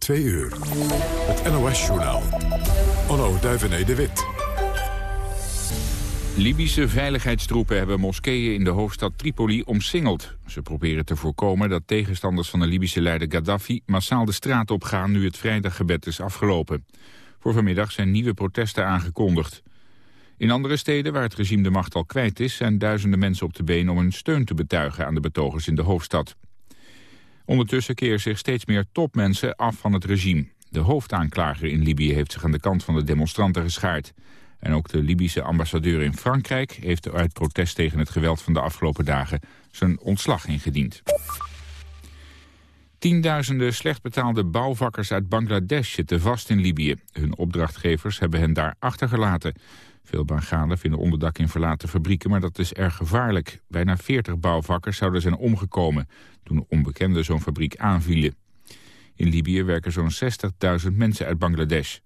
2 uur. Het NOS-journaal. Onno Duivené de Wit. Libische veiligheidstroepen hebben moskeeën in de hoofdstad Tripoli omsingeld. Ze proberen te voorkomen dat tegenstanders van de Libische leider Gaddafi... massaal de straat opgaan nu het vrijdaggebed is afgelopen. Voor vanmiddag zijn nieuwe protesten aangekondigd. In andere steden waar het regime de macht al kwijt is... zijn duizenden mensen op de been om hun steun te betuigen aan de betogers in de hoofdstad. Ondertussen keren zich steeds meer topmensen af van het regime. De hoofdaanklager in Libië heeft zich aan de kant van de demonstranten geschaard. En ook de Libische ambassadeur in Frankrijk heeft uit protest tegen het geweld van de afgelopen dagen zijn ontslag ingediend. Tienduizenden slecht betaalde bouwvakkers uit Bangladesh zitten vast in Libië. Hun opdrachtgevers hebben hen daar achtergelaten. Veel Bangalen vinden onderdak in verlaten fabrieken, maar dat is erg gevaarlijk. Bijna 40 bouwvakkers zouden zijn omgekomen toen onbekenden zo'n fabriek aanvielen. In Libië werken zo'n 60.000 mensen uit Bangladesh.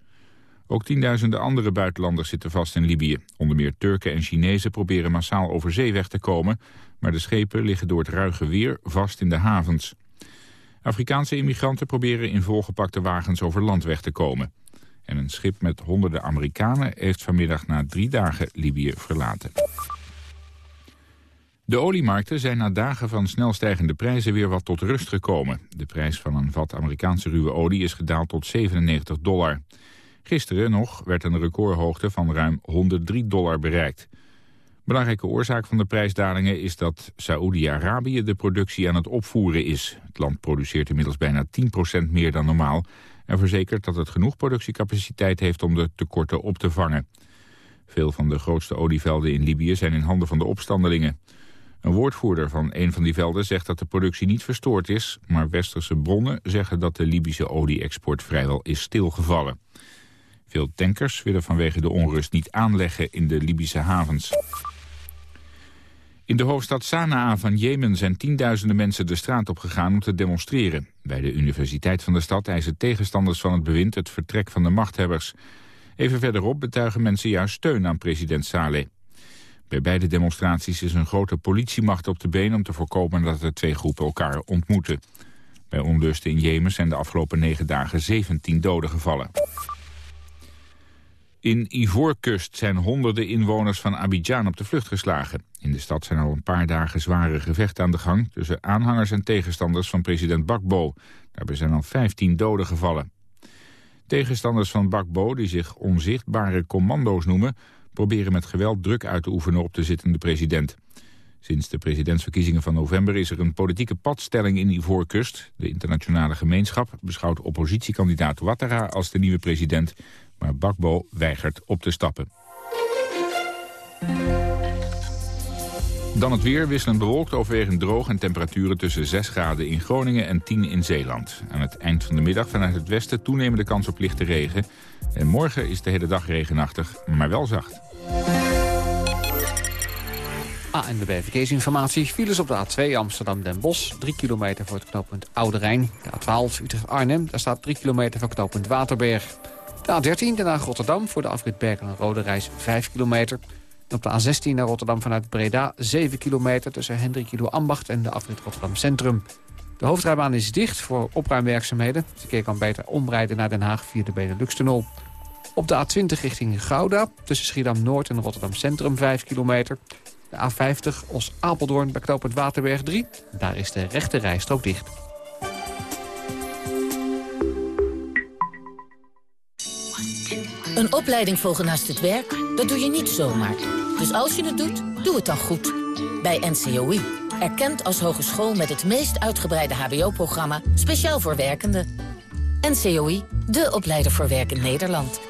Ook tienduizenden andere buitenlanders zitten vast in Libië. Onder meer Turken en Chinezen proberen massaal over zee weg te komen... maar de schepen liggen door het ruige weer vast in de havens. Afrikaanse immigranten proberen in volgepakte wagens over land weg te komen. En een schip met honderden Amerikanen heeft vanmiddag na drie dagen Libië verlaten. De oliemarkten zijn na dagen van snel stijgende prijzen weer wat tot rust gekomen. De prijs van een vat Amerikaanse ruwe olie is gedaald tot 97 dollar. Gisteren nog werd een recordhoogte van ruim 103 dollar bereikt. Belangrijke oorzaak van de prijsdalingen is dat Saoedi-Arabië de productie aan het opvoeren is. Het land produceert inmiddels bijna 10% meer dan normaal... en verzekert dat het genoeg productiecapaciteit heeft om de tekorten op te vangen. Veel van de grootste olievelden in Libië zijn in handen van de opstandelingen. Een woordvoerder van een van die velden zegt dat de productie niet verstoord is... maar westerse bronnen zeggen dat de Libische olie-export vrijwel is stilgevallen. Veel tankers willen vanwege de onrust niet aanleggen in de Libische havens. In de hoofdstad Sanaa van Jemen zijn tienduizenden mensen de straat op gegaan om te demonstreren. Bij de universiteit van de stad eisen tegenstanders van het bewind het vertrek van de machthebbers. Even verderop betuigen mensen juist steun aan president Saleh. Bij beide demonstraties is een grote politiemacht op de been om te voorkomen dat de twee groepen elkaar ontmoeten. Bij onlusten in Jemen zijn de afgelopen negen dagen 17 doden gevallen. In Ivoorkust zijn honderden inwoners van Abidjan op de vlucht geslagen. In de stad zijn al een paar dagen zware gevechten aan de gang... tussen aanhangers en tegenstanders van president Bakbo. Daarbij zijn al 15 doden gevallen. Tegenstanders van Bakbo, die zich onzichtbare commando's noemen... proberen met geweld druk uit te oefenen op de zittende president. Sinds de presidentsverkiezingen van november is er een politieke padstelling in Ivoorkust. De internationale gemeenschap beschouwt oppositiekandidaat Ouattara als de nieuwe president maar Bakbo weigert op te stappen. Dan het weer, wisselend bewolkt, overwegend droog... en temperaturen tussen 6 graden in Groningen en 10 in Zeeland. Aan het eind van de middag vanuit het westen toenemende kans op lichte regen. En morgen is de hele dag regenachtig, maar wel zacht. ANWB Verkeersinformatie. Files op de A2 Amsterdam-Den Bosch. 3 kilometer voor het knooppunt Oude Rijn. De A12 Utrecht-Arnhem. Daar staat 3 kilometer voor knooppunt Waterberg. De A13 Den Haag-Rotterdam voor de afrit Bergen en Rode Reis 5 kilometer. Op de A16 naar Rotterdam vanuit Breda 7 kilometer... tussen Hendrik Ido Ambacht en de afrit Rotterdam Centrum. De hoofdrijbaan is dicht voor opruimwerkzaamheden. De keer kan beter omrijden naar Den Haag via de Benelux-tunnel. Op de A20 richting Gouda tussen Schiedam-Noord en Rotterdam Centrum 5 kilometer. De A50 Os-Apeldoorn bij knooppunt Waterberg 3. Daar is de rechte rijstrook dicht. Een opleiding volgen naast het werk, dat doe je niet zomaar. Dus als je het doet, doe het dan goed. Bij NCOI. Erkend als hogeschool met het meest uitgebreide hbo-programma... speciaal voor werkenden. NCOI, de opleider voor werk in Nederland.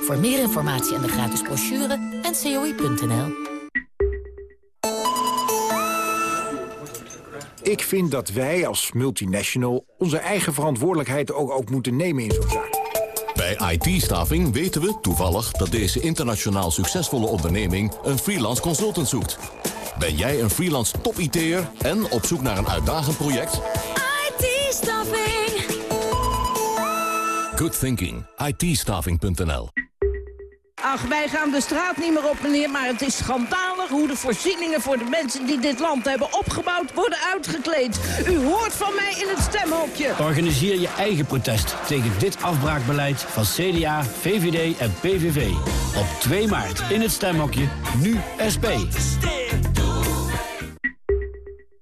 Voor meer informatie en de gratis brochure, ncoi.nl. Ik vind dat wij als multinational onze eigen verantwoordelijkheid ook, ook moeten nemen in zo'n zaak. Bij IT-staving weten we toevallig dat deze internationaal succesvolle onderneming een freelance consultant zoekt. Ben jij een freelance top-IT'er en op zoek naar een uitdagend project? IT-staving. Good thinking. it Ach, wij gaan de straat niet meer op, meneer, maar het is schandalig hoe de voorzieningen voor de mensen die dit land hebben opgebouwd worden uitgekleed. U hoort van mij in het stemhokje. Organiseer je eigen protest tegen dit afbraakbeleid van CDA, VVD en PVV. Op 2 maart in het stemhokje, nu SP.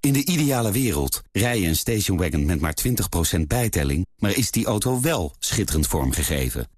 In de ideale wereld rij je een stationwagon met maar 20% bijtelling... maar is die auto wel schitterend vormgegeven?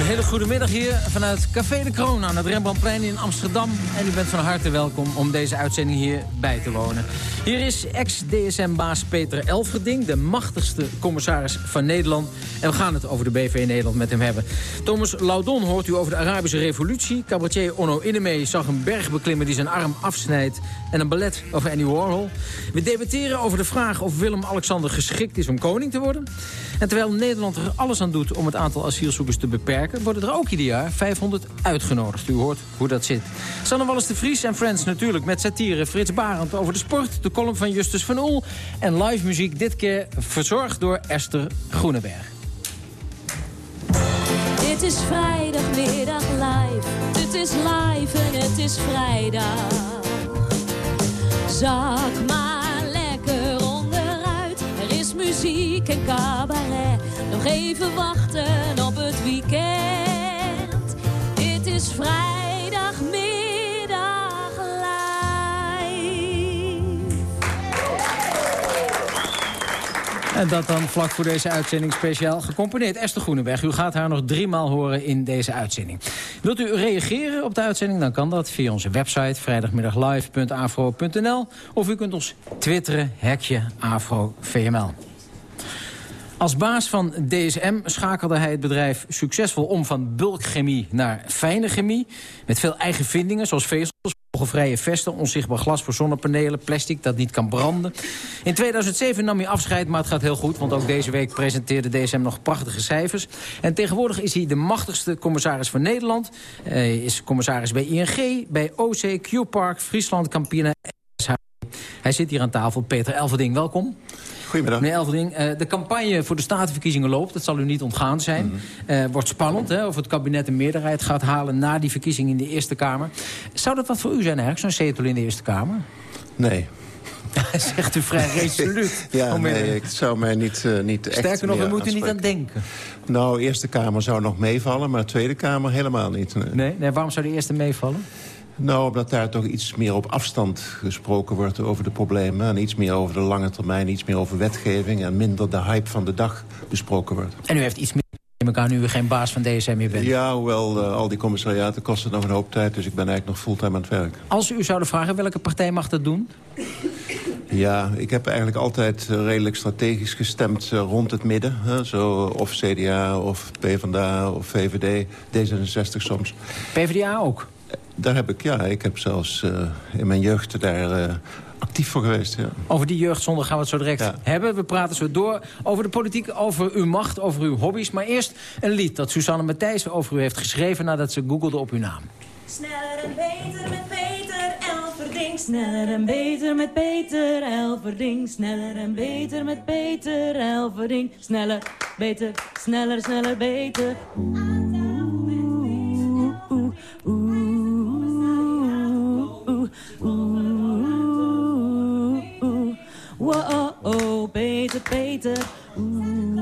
Een hele goede middag hier vanuit Café de Kroon aan het Rembrandtplein in Amsterdam. En u bent van harte welkom om deze uitzending hier bij te wonen. Hier is ex-DSM-baas Peter Elverding, de machtigste commissaris van Nederland. En we gaan het over de BV Nederland met hem hebben. Thomas Laudon hoort u over de Arabische revolutie. Cabaretier Onno Ineme zag een berg beklimmen die zijn arm afsnijdt. En een ballet over Annie Warhol. We debatteren over de vraag of Willem-Alexander geschikt is om koning te worden. En terwijl Nederland er alles aan doet om het aantal asielzoekers te beperken... worden er ook ieder jaar 500 uitgenodigd. U hoort hoe dat zit. Sanne Wallis de Vries en Friends natuurlijk met satire. Frits Barend over de sport, de column van Justus van Oel... en live muziek dit keer verzorgd door Esther Groeneberg. Het is vrijdagmiddag live. Het is live en het is vrijdag. Zak maar muziek en cabaret. Nog even wachten op het weekend. Het is vrijdagmiddag En dat dan vlak voor deze uitzending speciaal gecomponeerd. Esther Groeneweg, u gaat haar nog driemaal horen in deze uitzending. Wilt u reageren op de uitzending? Dan kan dat via onze website vrijdagmiddaglive.afro.nl. Of u kunt ons twitteren, hekje AfroVML. Als baas van DSM schakelde hij het bedrijf succesvol om van bulkchemie naar fijne chemie. Met veel eigen vindingen, zoals vezels, vogelvrije vesten, onzichtbaar glas voor zonnepanelen, plastic dat niet kan branden. In 2007 nam hij afscheid, maar het gaat heel goed, want ook deze week presenteerde DSM nog prachtige cijfers. En tegenwoordig is hij de machtigste commissaris van Nederland. Hij is commissaris bij ING, bij OC, Q-Park, Friesland, Campina en. Hij zit hier aan tafel, Peter Elverding, welkom. Goedemiddag. Meneer Elverding, uh, de campagne voor de statenverkiezingen loopt. Dat zal u niet ontgaan zijn. Mm -hmm. uh, wordt spannend hè, of het kabinet een meerderheid gaat halen... na die verkiezing in de Eerste Kamer. Zou dat wat voor u zijn eigenlijk, zo'n zetel in de Eerste Kamer? Nee. Zegt u vrij resoluut. ja, nee, ik zou mij niet, uh, niet echt Sterker nog, we moeten niet aan denken. Nou, Eerste Kamer zou nog meevallen, maar Tweede Kamer helemaal niet. Nee, nee, nee waarom zou de Eerste meevallen? Nou, omdat daar toch iets meer op afstand gesproken wordt over de problemen. En iets meer over de lange termijn, iets meer over wetgeving... en minder de hype van de dag besproken wordt. En u heeft iets meer neem ik aan nu u geen baas van DSM meer bent. Ja, hoewel uh, al die commissariaten kosten nog een hoop tijd... dus ik ben eigenlijk nog fulltime aan het werk. Als u zouden vragen, welke partij mag dat doen? Ja, ik heb eigenlijk altijd uh, redelijk strategisch gestemd uh, rond het midden. Hè? Zo, of CDA, of PvdA, of VVD, D66 soms. PvdA ook? Daar heb ik, ja, ik heb zelfs uh, in mijn jeugd daar uh, actief voor geweest. Ja. Over die jeugdzonde gaan we het zo direct ja. hebben. We praten zo door over de politiek, over uw macht, over uw hobby's. Maar eerst een lied dat Susanne Matthijs over u heeft geschreven... nadat ze googelde op uw naam. Sneller en beter met Peter Elverding. Sneller en beter met Peter Elverding. Sneller en beter met Peter Elverding. Sneller, beter, sneller, sneller, beter. Wow, oh, Peter, Peter. Oeh, oeh,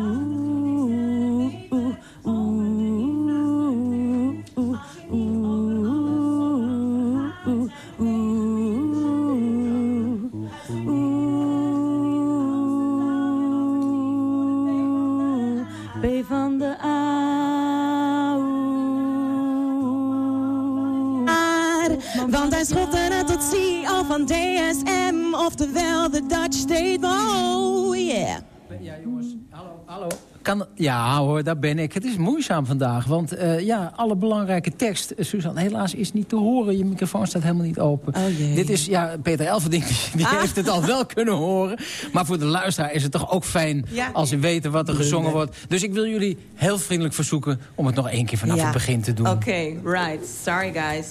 ja hoor, daar ben ik. Het is moeizaam vandaag, want uh, ja, alle belangrijke tekst... Uh, Suzanne, helaas is niet te horen. Je microfoon staat helemaal niet open. Oh, Dit is, ja, Peter Elverding die ah. heeft het al wel kunnen horen. Maar voor de luisteraar is het toch ook fijn... Ja. als ze weten wat er gezongen wordt. Dus ik wil jullie heel vriendelijk verzoeken... om het nog één keer vanaf ja. het begin te doen. Oké, okay, right. Sorry guys.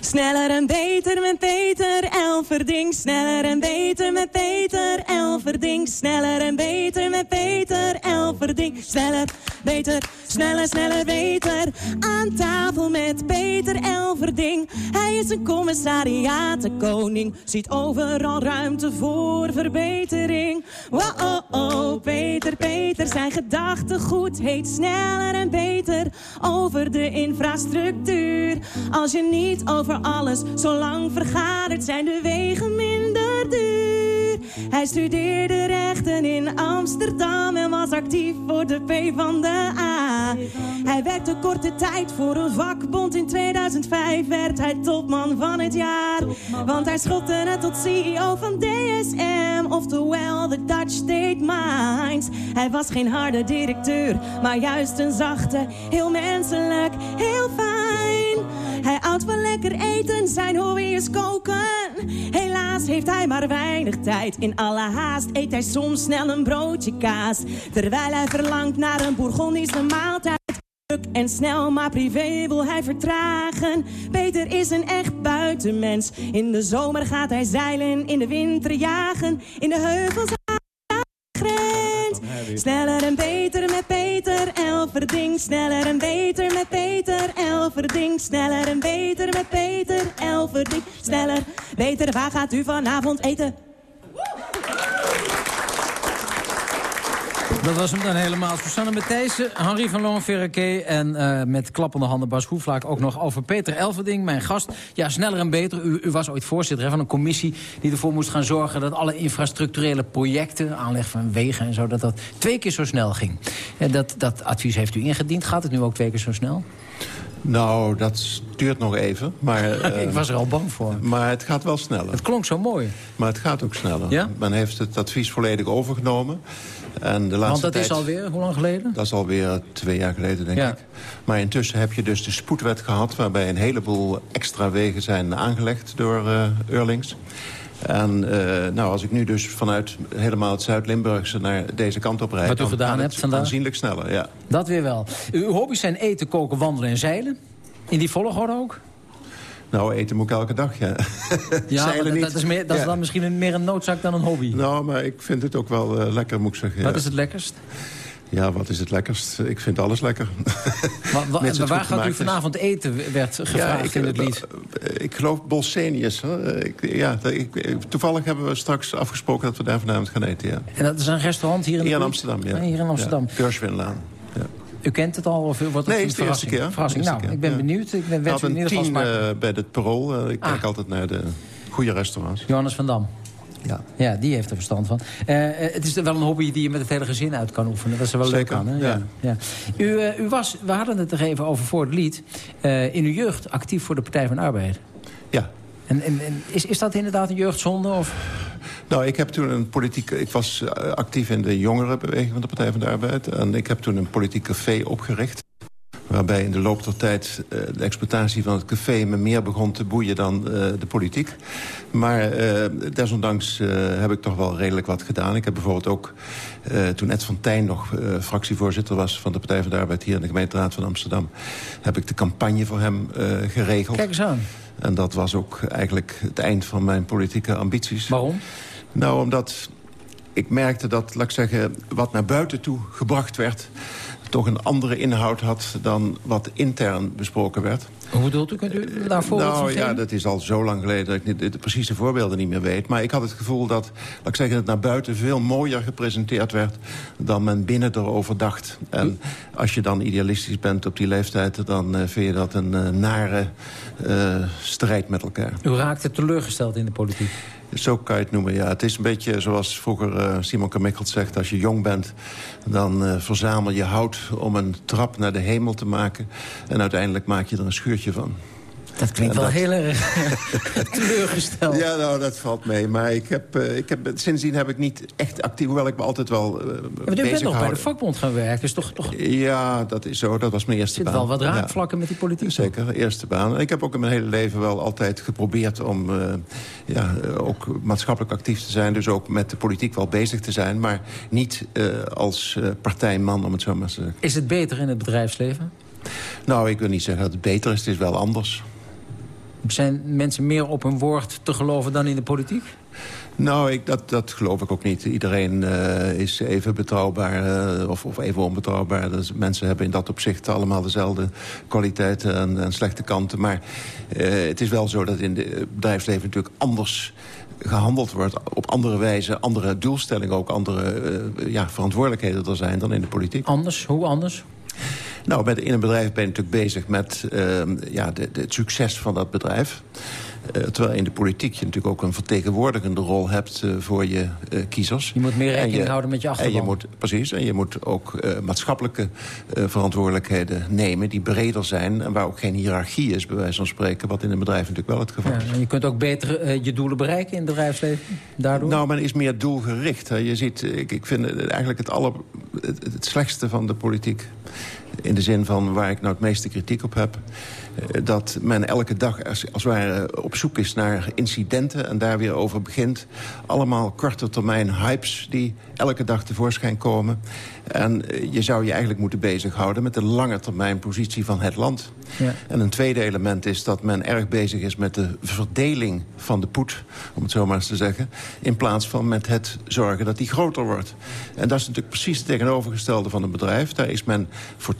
Sneller en beter met Peter Elverding. Sneller en beter met Peter Elverding. Sneller en beter met Peter Elverding. Sneller, beter, sneller, sneller, beter. Aan tafel met Peter Elverding. Hij is een commissariatenkoning. Ziet overal ruimte voor verbetering. Wow, oh, oh, Peter, Peter, zijn gedachtegoed heet sneller en beter over de infrastructuur. Als je niet over alles. Zolang vergaderd zijn de wegen minder duur. Hij studeerde rechten in Amsterdam en was actief voor de P van de A. Hij werkte korte tijd voor een vakbond. In 2005 werd hij topman van het jaar. Want hij schopte het tot CEO van DSM, oftewel de Dutch State Mines. Hij was geen harde directeur, maar juist een zachte, heel menselijk, heel fijn. Hij houdt van lekker eten, zijn hobby is koken. Helaas heeft hij maar weinig tijd. In alle haast eet hij soms snel een broodje kaas. Terwijl hij verlangt naar een Bourgondische maaltijd. En snel, maar privé wil hij vertragen. Peter is een echt buitenmens. In de zomer gaat hij zeilen, in de winter jagen. In de heuvels Sneller en beter met Peter Elverding. Sneller en beter met Peter Elverding. Sneller en beter met Peter Elverding. Sneller, beter, waar gaat u vanavond eten? Dat was hem dan helemaal. Susanne Matthijssen, Henri van Longenverreke... en uh, met klappende handen Bas Hoeflaak ook nog over Peter Elverding, mijn gast. Ja, sneller en beter. U, u was ooit voorzitter van een commissie die ervoor moest gaan zorgen... dat alle infrastructurele projecten, aanleg van wegen en zo... dat dat twee keer zo snel ging. En dat, dat advies heeft u ingediend. Gaat het nu ook twee keer zo snel? Nou, dat duurt nog even. Maar, ik was er al bang voor. Maar het gaat wel sneller. Het klonk zo mooi. Maar het gaat ook sneller. Ja? Men heeft het advies volledig overgenomen. En de laatste Want dat tijd, is alweer, hoe lang geleden? Dat is alweer twee jaar geleden, denk ik. Maar intussen heb je dus de spoedwet gehad... waarbij een heleboel extra wegen zijn aangelegd door uh, Eurlings. En uh, nou, als ik nu dus vanuit helemaal het Zuid-Limburgse naar deze kant op rijd... Wat u gedaan hebt vandaag? Aanzienlijk sneller, ja. Dat weer wel. Uw hobby's zijn eten, koken, wandelen en zeilen? In die volgorde ook? Nou, eten moet ik elke dag, ja. Ja, dat, dat, is, meer, dat is dan misschien een, meer een noodzaak dan een hobby. Nou, maar ik vind het ook wel uh, lekker, moet ik zeggen. Wat is het lekkerst? Ja, wat is het lekkerst? Ik vind alles lekker. Maar, wa waar gaat u vanavond eten, werd gevraagd ja, ik, in het lied? Eh, ik geloof Bolsenius. ja, ik, toevallig hebben we straks afgesproken dat we daar vanavond gaan eten, ja. En dat is een restaurant hier in, hier in Amsterdam, ja. Hier in Amsterdam. Ja, u kent het al? Of wordt nee, het is de eerste keer. Verrassing. Nou, ik ben benieuwd. Ik ben wens u in ieder geval. Uh, bij het Parool. Uh, ik ah. kijk altijd naar de goede restaurants. Johannes van Dam. Ja. ja, die heeft er verstand van. Uh, het is wel een hobby die je met het hele gezin uit kan oefenen. Dat is er wel Zeker, leuk aan. Hè? Ja. ja. U, uh, u was, we hadden het er even over voor het lied... Uh, in uw jeugd actief voor de Partij van Arbeid. Ja. En, en, en is, is dat inderdaad een jeugdzonde? Of? Nou, ik heb toen een politieke... Ik was actief in de jongerenbeweging van de Partij van de Arbeid. En ik heb toen een politiek café opgericht waarbij in de loop der tijd uh, de exploitatie van het café... me meer begon te boeien dan uh, de politiek. Maar uh, desondanks heb ik toch wel redelijk wat gedaan. Ik heb bijvoorbeeld ook, toen Ed van Tijn nog fractievoorzitter was... van de Partij van de Arbeid hier in de gemeenteraad van Amsterdam... heb ik de campagne voor hem geregeld. Kijk eens aan. En dat was ook eigenlijk het eind van mijn politieke ambities. Waarom? Nou, omdat ik merkte dat, laat ik zeggen, wat naar buiten toe gebracht werd toch een andere inhoud had dan wat intern besproken werd. Hoe bedoelt u? Kunt u daar voorbeeld Nou ja, dat is al zo lang geleden dat ik de, precieze voorbeelden niet meer weet. Maar ik had het gevoel dat, laat ik zeggen, het naar buiten veel mooier gepresenteerd werd... dan men binnen erover dacht. En als je dan idealistisch bent op die leeftijd... dan uh, vind je dat een uh, nare uh, strijd met elkaar. U raakte teleurgesteld in de politiek? Zo kan je het noemen, ja. Het is een beetje zoals vroeger uh, Simon Kamikkeld zegt... als je jong bent, dan uh, verzamel je hout om een trap naar de hemel te maken... en uiteindelijk maak je er een schuurtje van. Dat klinkt En wel dat- heel erg teleurgesteld. Ja, nou, dat valt mee. Maar ik heb, eh, ik heb, sindsdien heb ik niet echt actief... hoewel ik me altijd wel Ja, maar bezig bent nog bij de vakbond gaan werken. Is toch, toch Ja, dat is zo. Dat was mijn eerste zit baan. wel wat Ja. raakvlakken met die politiek. Zeker, eerste baan. En ik heb ook in mijn hele leven wel altijd geprobeerd om eh, ja, ook maatschappelijk actief te zijn. Dus ook met de politiek wel bezig te zijn. Maar niet als partijman, om het zo maar te zeggen. Is het beter in het bedrijfsleven? Nou, ik wil niet zeggen dat het beter is. Het is wel anders. Zijn mensen meer op hun woord te geloven dan in de politiek? Nou, ik, dat, dat geloof ik ook niet. Iedereen eh, is even betrouwbaar eh, of, of even onbetrouwbaar. Dus mensen hebben in dat opzicht allemaal dezelfde kwaliteiten en, en slechte kanten. Maar eh, het is wel zo dat in het bedrijfsleven natuurlijk anders gehandeld wordt. Op andere wijze, andere doelstellingen ook, andere ja, verantwoordelijkheden er zijn dan in de politiek. Anders? Hoe anders? Nou, met, in een bedrijf ben je natuurlijk bezig met eh, ja, de, de- het succes van dat bedrijf. Eh, terwijl in de politiek je natuurlijk ook een vertegenwoordigende rol hebt eh, voor je eh, kiezers. Je moet meer En rekening houden met je En achterban. je moet, precies, en je moet ook maatschappelijke verantwoordelijkheden nemen... die breder zijn en waar ook geen hiërarchie is, bij wijze van spreken... wat in een bedrijf natuurlijk wel het geval Ja, is. en je kunt ook beter je doelen bereiken in het bedrijfsleven daardoor? Nou, men is meer doelgericht. Hè. Je ziet, ik, ik vind eigenlijk het, aller, het, het slechtste van de politiek... in de zin van waar ik nou het meeste kritiek op heb... eh, dat men elke dag als, als het ware op zoek is naar incidenten... en daar weer over begint. Allemaal korte termijn hypes die elke dag tevoorschijn komen. En eh, je zou je eigenlijk moeten bezighouden... met de lange termijn positie van het land. Ja. En een tweede element is dat men erg bezig is met de verdeling van de poet, om het zo maar eens te zeggen, in plaats van met het zorgen dat die groter wordt. En dat is natuurlijk precies het tegenovergestelde van een bedrijf. Daar is men voor 80%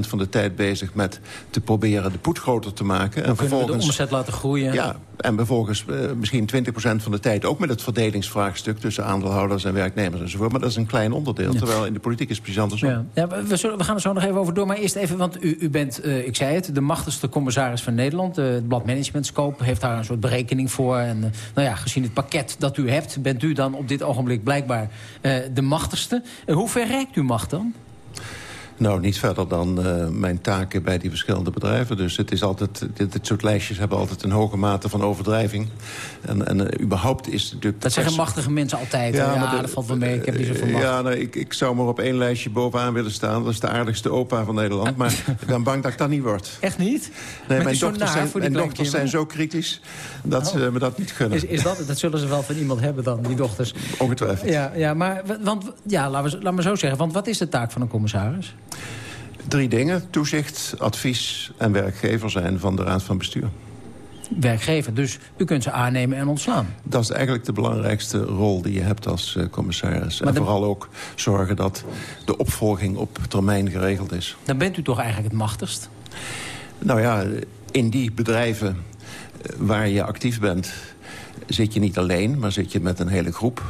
van de tijd bezig met te proberen de poet groter te maken. Dan en we de vervolgens, omzet laten groeien. ja, en vervolgens eh, misschien 20% van de tijd ook met het verdelingsvraagstuk tussen aandeelhouders en werknemers enzovoort. Maar dat is een klein onderdeel, terwijl in de politiek is precies andersom. Ja, ja we, we gaan er zo nog even over door. Maar eerst even, want u, u bent, eh, ik zei het, de machtigste commissaris van Nederland. Eh, het blad Management Scope heeft daar een soort berekening voor. En eh, nou ja, gezien het pakket dat u hebt... bent u dan op dit ogenblik blijkbaar de machtigste. Hoe ver reikt uw macht dan? Nou, niet verder dan eh, mijn taken bij die verschillende bedrijven. Dus het is altijd, dit, dit soort lijstjes hebben altijd een hoge mate van overdrijving. En, en eh, überhaupt is het natuurlijk... Dat zeggen machtige mensen altijd. Ja, ja de- dat valt wel mee, ik heb niet zoveel macht. Ja, nou, ik, ik zou maar op één lijstje bovenaan willen staan. Dat is de aardigste opa van Nederland. Maar ik ben bang dat ik dat niet word. Echt niet? Nee, mijn dochters, zijn, mijn dochters zijn zo kritisch dat ze me dat niet gunnen. Is, is dat, dat zullen ze wel van iemand hebben dan, die dochters. Ongetwijfeld. Ja, ja maar, want, ja, laten, we, laten we zo zeggen. Want wat is de taak van een commissaris? Drie dingen. Toezicht, advies en werkgever zijn van de Raad van Bestuur. Werkgever. Dus u kunt ze aannemen en ontslaan. Dat is eigenlijk de belangrijkste rol die je hebt als eh, commissaris. Maar en vooral ook zorgen dat de opvolging op termijn geregeld is. Dan bent u toch eigenlijk het machtigst? Nou ja, in die bedrijven eh, waar je actief bent... zit je niet alleen, maar zit je met een hele groep.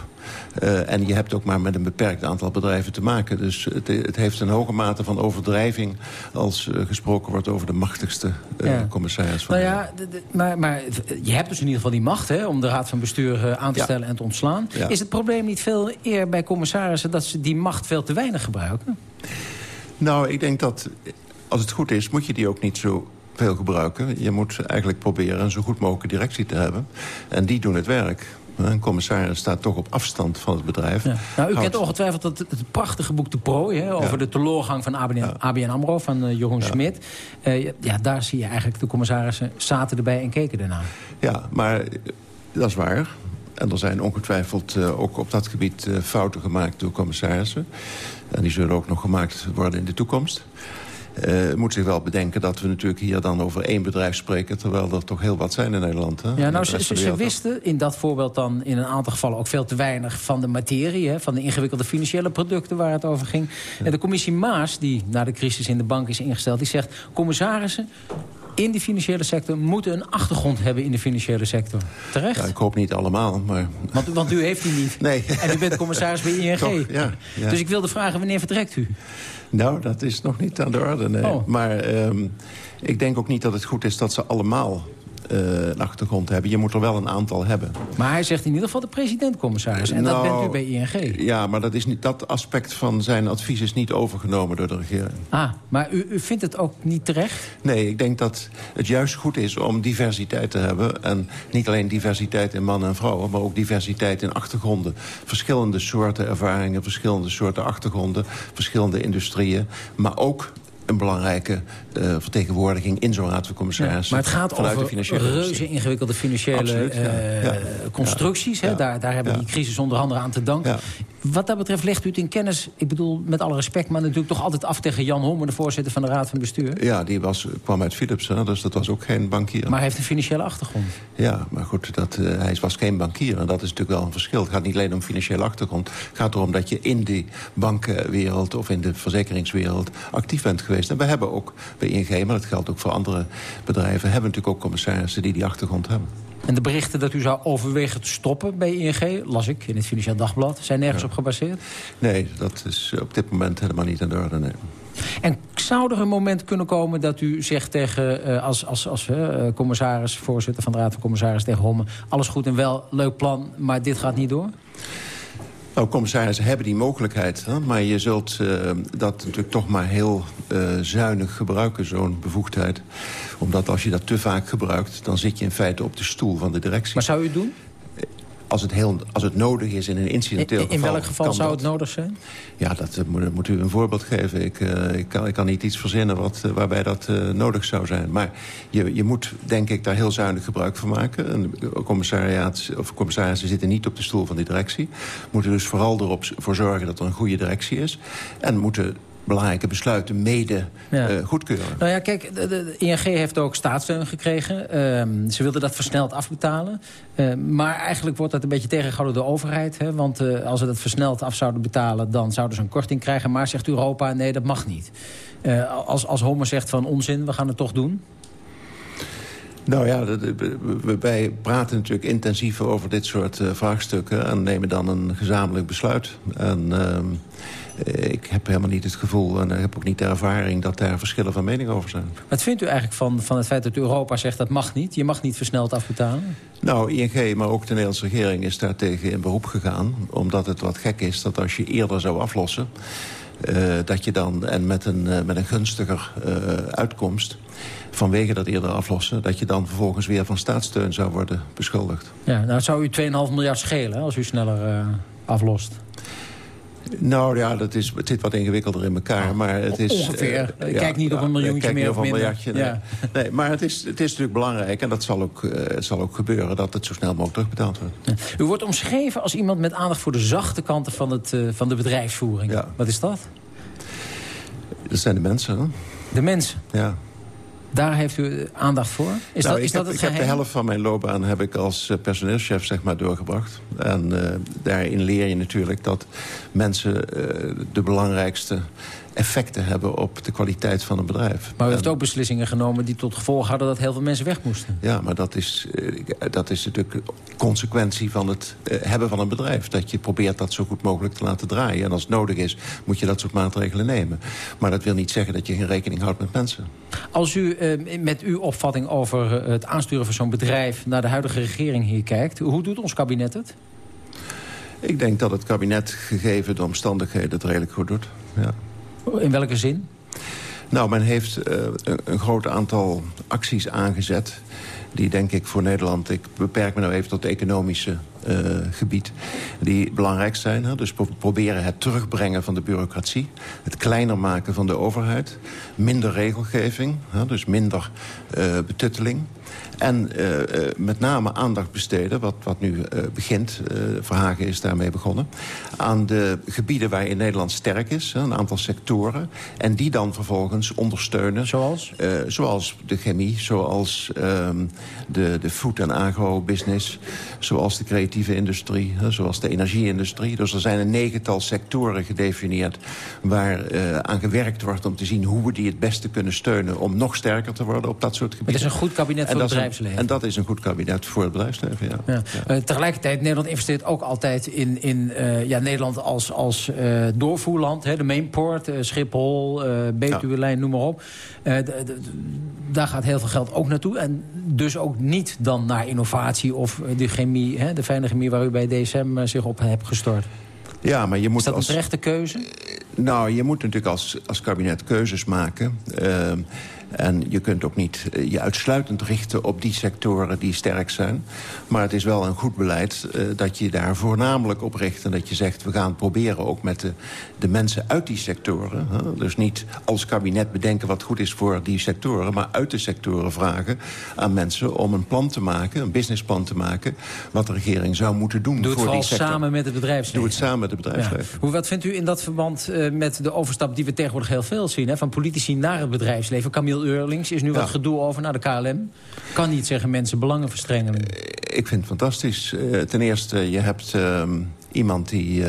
Eh, en je hebt ook maar met een beperkt aantal bedrijven te maken. Dus het, het heeft een hoge mate van overdrijving... als eh, gesproken wordt over de machtigste eh, Ja. commissaris van Nou ja, d- d- maar, maar je hebt dus in ieder geval die macht... Hè, om de raad van bestuur aan te Ja. stellen en te ontslaan. Ja. Is het probleem niet veel eer bij commissarissen... dat ze die macht veel te weinig gebruiken? Nou, ik denk dat als het goed is, moet je die ook niet zo veel gebruiken. Je moet eigenlijk proberen een zo goed mogelijke directie te hebben. En die doen het werk. Een commissaris staat toch op afstand van het bedrijf. Ja. Nou, u kent ongetwijfeld het, het prachtige boek De Prooi... Hè, over Ja. de teloorgang van ABN, ABN AMRO van eh, Jeroen Smit. Eh, ja, daar zie je eigenlijk de commissarissen zaten erbij en keken ernaar. Ja, maar eh, dat is waar. En er zijn ongetwijfeld ook op dat gebied fouten gemaakt door commissarissen. En die zullen ook nog gemaakt worden in de toekomst. Je moet zich wel bedenken dat we natuurlijk hier dan over één bedrijf spreken... terwijl er toch heel wat zijn in Nederland. Hè? Ja, nou, ze, ze, wisten in dat voorbeeld dan in een aantal gevallen ook veel te weinig van de materie, hè, van de ingewikkelde financiële producten waar het over ging. En de commissie Maas, die na de crisis in de bank is ingesteld, die zegt commissarissen in de financiële sector moeten een achtergrond hebben in de financiële sector. Terecht? Ja, ik hoop niet allemaal, maar... Want, want u heeft die niet. Nee. En u bent commissaris bij ING. Toch, ja, ja. Dus ik wilde vragen, wanneer vertrekt u? Nou, dat is nog niet aan de orde, nee. Oh. Maar ehm, ik denk ook niet dat het goed is dat ze allemaal een achtergrond hebben. Je moet er wel een aantal hebben. Maar hij zegt in ieder geval de president-commissaris. En dat Nou, bent u bij ING. Ja, maar dat, is niet, dat aspect van zijn advies is niet overgenomen door de regering. Ah, maar u, u vindt het ook niet terecht? Nee, ik denk dat het juist goed is om diversiteit te hebben. En niet alleen diversiteit in mannen en vrouwen... maar ook diversiteit in achtergronden. Verschillende soorten ervaringen, verschillende soorten achtergronden... verschillende industrieën, maar ook een belangrijke eh, vertegenwoordiging in zo'n raad van commissarissen. maar het gaat over financiële reuze ingewikkelde financiële Absoluut, ja. eh, Ja. constructies. Hè? Daar, daar hebben Ja. die crisis onder andere aan te danken. Wat dat betreft legt u het in kennis, ik bedoel met alle respect... maar natuurlijk toch altijd af tegen Jan Homme, de voorzitter van de Raad van Bestuur. Ja, die was, kwam uit Philips, hè, dus dat was ook geen bankier. Maar hij heeft een financiële achtergrond. Ja, maar goed, dat, eh, hij was geen bankier. En dat is natuurlijk wel een verschil. Het gaat niet alleen om financiële achtergrond. Het gaat erom dat je in die bankenwereld of in de verzekeringswereld actief bent geweest. En we hebben ook bij ING, maar dat geldt ook voor andere bedrijven... hebben natuurlijk ook commissarissen die die achtergrond hebben. En de berichten dat u zou overwegen te stoppen bij ING... las ik in het Financieel Dagblad, zijn nergens op gebaseerd. Nee, dat is op dit moment helemaal niet aan de orde, nee. En zou er een moment kunnen komen dat u zegt tegen... eh, als, als, als eh, commissaris, voorzitter van de Raad van Commissaris tegen Homme... alles goed en wel, leuk plan, maar dit gaat niet door? Nou, commissarissen hebben die mogelijkheid. Maar je zult eh, dat natuurlijk toch maar heel eh, zuinig gebruiken, zo'n bevoegdheid. Omdat als je dat te vaak gebruikt... dan zit je in feite op de stoel van de directie. Maar zou u het doen? Als het, heel, als het nodig is in een incidenteel In, in geval... welk geval zou dat. het nodig zijn? Ja, dat eh, moet, moet u een voorbeeld geven. Ik, eh, ik, kan, ik kan niet iets verzinnen wat, eh, waarbij dat nodig zou zijn. Maar je, je moet, denk ik, daar heel zuinig gebruik van maken. Commissariaat, of commissarissen zitten niet op de stoel van die directie. Moeten dus vooral erop voor zorgen dat er een goede directie is. En moeten belangrijke besluiten mede Ja. eh, goedkeuren. Nou ja, kijk, de, de ING heeft ook staatssteun gekregen. Ehm, ze wilden dat versneld afbetalen. Ehm, maar eigenlijk wordt dat een beetje tegengehouden door de overheid. Hè? Want eh, als ze dat versneld af zouden betalen... dan zouden ze een korting krijgen. Maar zegt Europa, nee, dat mag niet. Eh, als, als Homer zegt van onzin, we gaan het toch doen... Nou ja, wij praten natuurlijk intensief over dit soort eh, vraagstukken... en nemen dan een gezamenlijk besluit. En ehm, eh, ik heb helemaal niet het gevoel en ik heb ook niet de ervaring... dat daar verschillen van mening over zijn. Wat vindt u eigenlijk van, van het feit dat Europa zegt dat mag niet? Je mag niet versneld afbetalen? Nou, ING, maar ook de Nederlandse regering is daartegen in beroep gegaan. Omdat het wat gek is dat als je eerder zou aflossen... eh, dat je dan, en met een, eh, met een gunstiger eh, uitkomst... vanwege dat eerder aflossen... dat je dan vervolgens weer van staatssteun zou worden beschuldigd. Ja, nou het zou u 2,5 miljard schelen als u sneller eh, aflost. Nou ja, dat is, het zit wat ingewikkelder in elkaar. Maar het is, Ongeveer. eh, kijk niet op een miljoentje meer of op een minder. miljardje, nee. Ja. Nee, maar het is, het is natuurlijk belangrijk, en dat zal ook, eh, het zal ook gebeuren... dat het zo snel mogelijk terugbetaald wordt. U wordt omschreven als iemand met aandacht voor de zachte kanten van, het, eh, van de bedrijfsvoering. Wat is dat? Dat zijn de mensen, hè? De mensen. Ja. Daar heeft u aandacht voor? Is Nou, dat, is ik dat heb, het ik heb de helft van mijn loopbaan heb ik als eh, personeelschef zeg maar, doorgebracht. En eh, daarin leer je natuurlijk dat mensen eh, de belangrijkste effecten hebben op de kwaliteit van een bedrijf. Maar u En- heeft ook beslissingen genomen die tot gevolg hadden dat heel veel mensen weg moesten. Ja, maar dat is, eh, dat is natuurlijk consequentie van het eh, hebben van een bedrijf. Dat je probeert dat zo goed mogelijk te laten draaien. En als het nodig is, moet je dat soort maatregelen nemen. Maar dat wil niet zeggen dat je geen rekening houdt met mensen. Als u eh, met uw opvatting over het aansturen van zo'n bedrijf... naar de huidige regering hier kijkt, hoe doet ons kabinet het? Ik denk dat het kabinet, gegeven de omstandigheden, het redelijk goed doet. Ja. In welke zin? Nou, men heeft eh, een, groot aantal acties aangezet... die denk ik voor Nederland... ik beperk me nou even tot het economische eh, gebied... die belangrijk zijn. Hè? Dus pro- proberen het terugbrengen van de bureaucratie... het kleiner maken van de overheid... minder regelgeving, hè? dus minder eh, betutteling... En eh, eh, met name aandacht besteden, wat, wat nu eh, begint... Verhagen is daarmee begonnen... aan de gebieden waarin Nederland sterk is, een aantal sectoren... en die dan vervolgens ondersteunen. Zoals? zoals de chemie, zoals ehm, de, de food- en agro-business... zoals de creatieve industrie, zoals de energieindustrie. Dus er zijn een negental sectoren gedefinieerd waar aan gewerkt wordt om te zien hoe we die het beste kunnen steunen om nog sterker te worden op dat soort gebieden. Het is een goed kabinet voor bedrijfsleven. en dat is een goed kabinet voor het bedrijfsleven, ja. ja. ja. Uh, tegelijkertijd, Nederland investeert ook altijd in, in uh, ja, Nederland als, als doorvoerland. Hè, de mainport, Schiphol, Betuwe-lijn, noem maar op. daar gaat heel veel geld ook naartoe. En dus ook niet dan naar innovatie of de chemie, hè, de fijne chemie waar u bij DSM zich op hebt gestort. Ja, maar je moet Is dat een terechte keuze? Nou, je moet natuurlijk als, als kabinet keuzes maken. Uh, en je kunt ook niet uh, je uitsluitend richten op die sectoren die sterk zijn. Maar het is wel een goed beleid uh, dat je daar voornamelijk op richt. En dat je zegt, we gaan proberen ook met de, de mensen uit die sectoren. Hè, dus niet als kabinet bedenken wat goed is voor die sectoren... maar uit de sectoren vragen aan mensen om een plan te maken... een businessplan te maken, wat de regering zou moeten doen Doe het voor die sector. samen met het bedrijfsleven. Doe het samen met het bedrijfsleven. Ja. Hoe, wat vindt u in dat verband uh, met de overstap die we tegenwoordig heel veel zien... Hè, van politici naar het bedrijfsleven? Camille Eurlings is nu ja. wat gedoe over naar de KLM. Kan niet zeggen mensen belangenverstrengeling. Ik vind het fantastisch. Uh, ten eerste, je hebt uh, iemand die...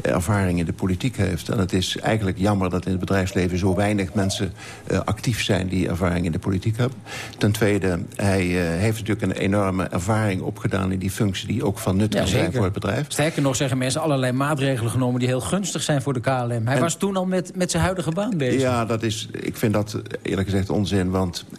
Ervaring in de politiek heeft. En het is eigenlijk jammer dat in het bedrijfsleven zo weinig mensen uh, actief zijn die ervaring in de politiek hebben. Ten tweede, hij uh, heeft natuurlijk een enorme ervaring opgedaan in die functie die ook van nut kan ja, zijn voor het bedrijf. Sterker nog zeggen mensen allerlei maatregelen genomen die heel gunstig zijn voor de KLM. Hij en, was toen al met, met zijn huidige baan bezig. Ja, dat is, ik vind dat eerlijk gezegd onzin, want uh,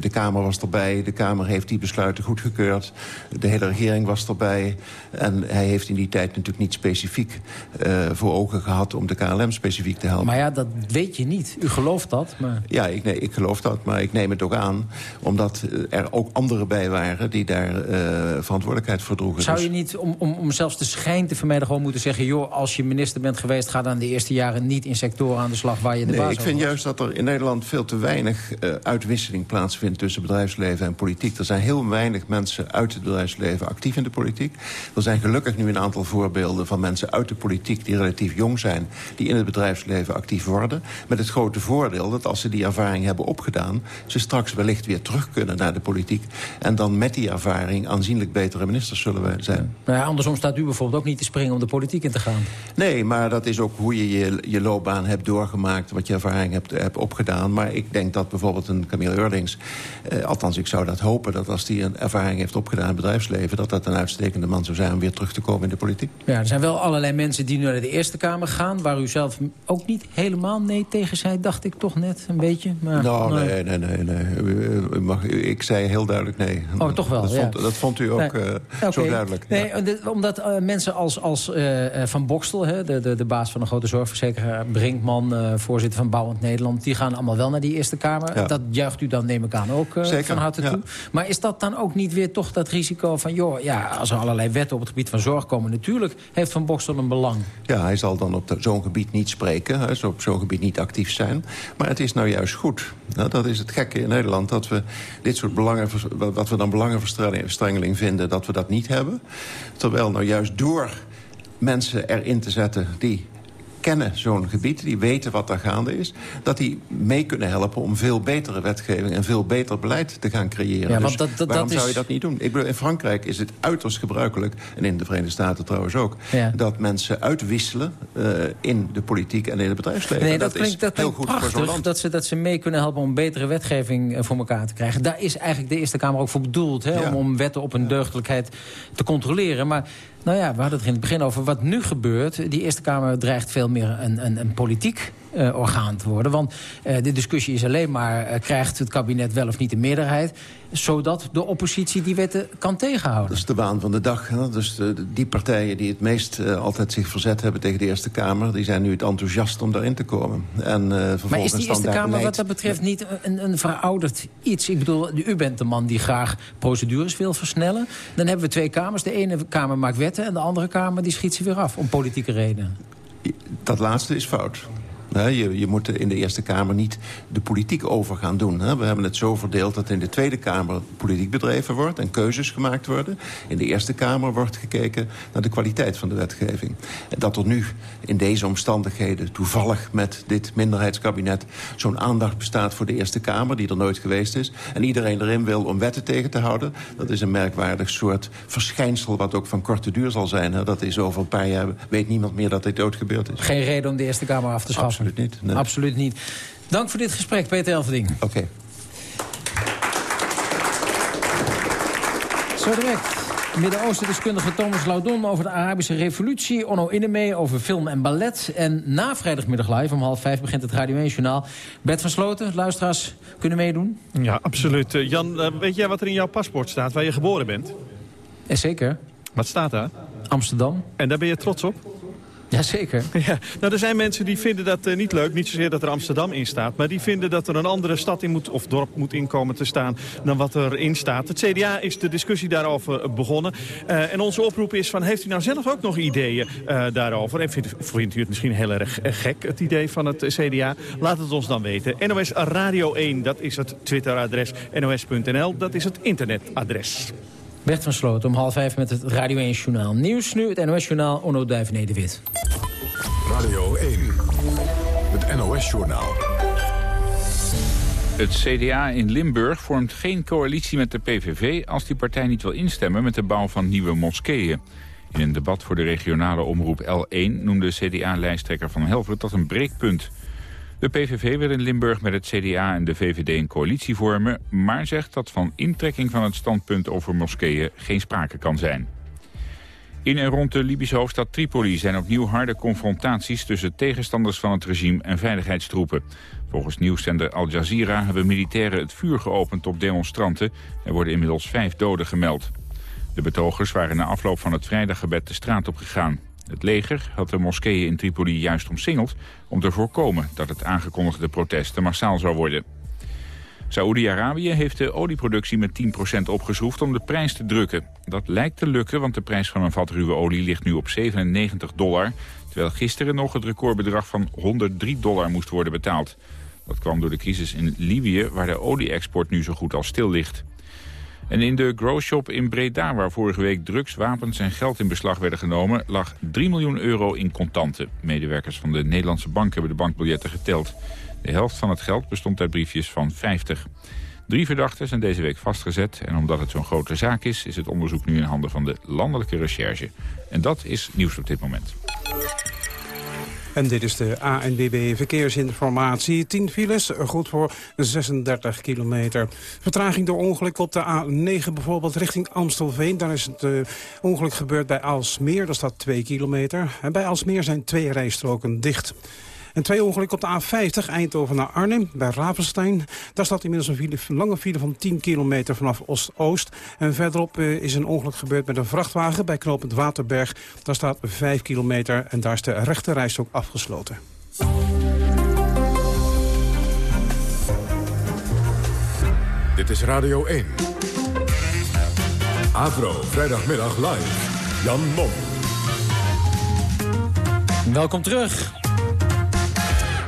de Kamer was erbij. De Kamer heeft die besluiten goedgekeurd. De hele regering was erbij. En hij heeft in die tijd natuurlijk niet specifiek uh, voor ogen gehad om de KLM specifiek te helpen. Maar ja, dat weet je niet. U gelooft dat, maar... Ja, ik, nee, ik geloof dat, maar ik neem het ook aan... omdat er ook anderen bij waren die daar uh, verantwoordelijkheid voor droegen. Zou je niet, om, om, om zelfs de schijn te vermijden... gewoon moeten zeggen... joh, als je minister bent geweest... ga dan de eerste jaren niet in sectoren aan de slag waar je de nee, baas ik vind was. juist dat er in Nederland veel te weinig uh, uitwisseling plaatsvindt... tussen bedrijfsleven en politiek. Er zijn heel weinig mensen uit het bedrijfsleven actief in de politiek. Er zijn gelukkig nu een aantal voorbeelden van mensen uit de politiek... die relatief jong zijn, die in het bedrijfsleven actief worden. Met het grote voordeel dat als ze die ervaring hebben opgedaan... ze straks wellicht weer terug kunnen naar de politiek... en dan met die ervaring aanzienlijk betere ministers zullen zijn. Nou ja, andersom staat u bijvoorbeeld ook niet te springen om de politiek in te gaan. Nee, maar dat is ook hoe je je, je loopbaan hebt doorgemaakt... wat je ervaring hebt, hebt opgedaan. Maar ik denk dat bijvoorbeeld een Camille Eurlings... Eh, althans, ik zou dat hopen dat als die een ervaring heeft opgedaan in het bedrijfsleven... dat dat een uitstekende man zou zijn om weer terug te komen in de politiek. Ja, er zijn wel allerlei mensen die nu naar de Eerste Kamer gaan... waar u zelf ook niet helemaal nee tegen zei, dacht ik toch net een beetje. Maar, nou, nee, nee, nee. nee. Mag, ik zei heel duidelijk nee. Oh, toch wel, dat, ja. vond, dat vond u ook nee. uh, okay. zo duidelijk. Nee, ja. Omdat uh, mensen als, als uh, Van Bokstel, hè, de, de, de baas van een grote zorgverzekeraar... Brinkman, voorzitter van Bouwend Nederland... die gaan allemaal wel naar die Eerste Kamer. Ja. Dat juicht u dan, neem ik aan, ook van harte toe. Maar is dat dan ook niet weer toch dat risico van... joh, ja, als er allerlei wetten op het gebied van zorg komen... natuurlijk heeft Van Bokstel een belang. Ja, hij zal dan op zo'n gebied niet spreken. Hij zal op zo'n gebied niet actief zijn. Maar het is nou juist goed. Nou, dat is het gekke in Nederland. Dat we dit soort belangen, wat we dan belangenverstrengeling vinden... dat we dat niet hebben. Terwijl nou juist door mensen erin te zetten die kennen zo'n gebied, die weten wat daar gaande is... dat die mee kunnen helpen om veel betere wetgeving... en veel beter beleid te gaan creëren. Ja, dus dat, dat, waarom dat zou je dat niet doen? Ik bedoel, in Frankrijk is het uiterst gebruikelijk... en in de Verenigde Staten trouwens ook... Ja. dat mensen uitwisselen uh, in de politiek en in het bedrijfsleven. Nee, dat, dat klinkt, dat heel goed prachtig, voor land. Dat ze, dat ze mee kunnen helpen om betere wetgeving voor elkaar te krijgen. Daar is eigenlijk de Eerste Kamer ook voor bedoeld... Hè, Ja. om, om wetten op hun deugdelijkheid te controleren. Maar nou ja, we hadden het in het begin over wat nu gebeurt. Die Eerste Kamer dreigt veel meer een, een, een politiek uh, orgaan te worden. Want uh, de discussie is alleen maar... Uh, krijgt het kabinet wel of niet een meerderheid... zodat de oppositie die wetten kan tegenhouden. Dat is de waan van de dag. Hè? Dus de, de, die partijen die het meest altijd zich verzet hebben tegen de Eerste Kamer... die zijn nu het enthousiast om daarin te komen. En, maar is die Eerste Kamer wat dat betreft niet een, een verouderd iets? Ik bedoel, u bent de man die graag procedures wil versnellen. Dan hebben we twee kamers. De ene kamer maakt wetten en de andere kamer die schiet ze weer af... om politieke redenen. Dat laatste is fout. Je, je moet in de Eerste Kamer niet de politiek over gaan doen. We hebben het zo verdeeld dat in de Tweede Kamer politiek bedreven wordt... en keuzes gemaakt worden. In de Eerste Kamer wordt gekeken naar de kwaliteit van de wetgeving. Dat er nu in deze omstandigheden toevallig met dit minderheidskabinet... zo'n aandacht bestaat voor de Eerste Kamer, die er nooit geweest is... en iedereen erin wil om wetten tegen te houden... dat is een merkwaardig soort verschijnsel wat ook van korte duur zal zijn. Dat is over een paar jaar, weet niemand meer dat dit ooit gebeurd is. Geen reden om de Eerste Kamer af te schaffen? Absoluut niet. Absoluut niet. Dank voor dit gesprek, Peter Elverding. Oké. Zo direct. Midden-Oosten-deskundige Thomas Laudon over de Arabische revolutie. Onno Innemee over film en ballet. En na vrijdagmiddag live om half vijf begint het Radio 1-journaal. Bert van Sloten, luisteraars kunnen meedoen? Ja, absoluut. Eh, Jan, eh, weet jij wat er in jouw paspoort staat, waar je geboren bent? Ja, zeker. Wat staat daar? Amsterdam. En daar ben je trots op? Jazeker. Ja, nou, er zijn mensen die vinden dat uh, niet leuk. Niet zozeer dat er Amsterdam in staat. Maar die vinden dat er een andere stad in moet, of dorp moet inkomen te staan dan wat erin staat. Het CDA is de discussie daarover begonnen. Uh, en onze oproep is van, heeft u nou zelf ook nog ideeën uh, daarover? En vindt, vindt, u het misschien heel erg gek, het idee van het CDA? Laat het ons dan weten. NOS Radio 1, dat is het Twitteradres. NOS.nl, dat is het internetadres. Bert van Sloot om half vijf met het Radio 1 Journaal. Nieuws nu, het NOS Journaal, Onno Duivenede-Wit. Radio 1, het NOS Journaal. Het CDA in Limburg vormt geen coalitie met de PVV... als die partij niet wil instemmen met de bouw van nieuwe moskeeën. In een debat voor de regionale omroep L1 noemde CDA-lijsttrekker Van Helvert dat een breekpunt... De PVV wil in Limburg met het CDA en de VVD een coalitie vormen... maar zegt dat van intrekking van het standpunt over moskeeën geen sprake kan zijn. In en rond de Libische hoofdstad Tripoli zijn opnieuw harde confrontaties... tussen tegenstanders van het regime en veiligheidstroepen. Volgens nieuwszender Al Jazeera hebben militairen het vuur geopend op demonstranten. Er worden inmiddels vijf doden gemeld. De betogers waren na afloop van het vrijdaggebed de straat op gegaan. Het leger had de moskeeën in Tripoli juist omsingeld... om te voorkomen dat het aangekondigde protest te massaal zou worden. Saoedi-Arabië heeft de olieproductie met 10% opgeschroefd om de prijs te drukken. Dat lijkt te lukken, want de prijs van een vat ruwe olie ligt nu op 97 dollar... terwijl gisteren nog het recordbedrag van 103 dollar moest worden betaald. Dat kwam door de crisis in Libië, waar de olie-export nu zo goed als stil ligt. En in de growshop in Breda, waar vorige week drugs, wapens en geld in beslag werden genomen... lag 3 miljoen euro in contanten. Medewerkers van de Nederlandse bank hebben de bankbiljetten geteld. De helft van het geld bestond uit briefjes van 50. Drie verdachten zijn deze week vastgezet. En omdat het zo'n grote zaak is, is het onderzoek nu in handen van de landelijke recherche. En dat is nieuws op dit moment. En dit is de ANWB Verkeersinformatie. 10 files, goed voor 36 kilometer. Vertraging door ongeluk op de A9 bijvoorbeeld richting Amstelveen. Daar is het uh, ongeluk gebeurd bij Aalsmeer, daar staat 2 kilometer. En bij Aalsmeer zijn twee rijstroken dicht. En twee ongelukken op de A50 Eindhoven naar Arnhem bij Ravenstein. Daar staat inmiddels een, file, lange file van 10 kilometer vanaf Oost-Oost. En verderop uh, is een ongeluk gebeurd met een vrachtwagen bij knooppunt Waterberg. Daar staat 5 kilometer en daar is de rechte reis ook afgesloten. Dit is Radio 1. Avro, vrijdagmiddag live. Jan Mom. Welkom terug.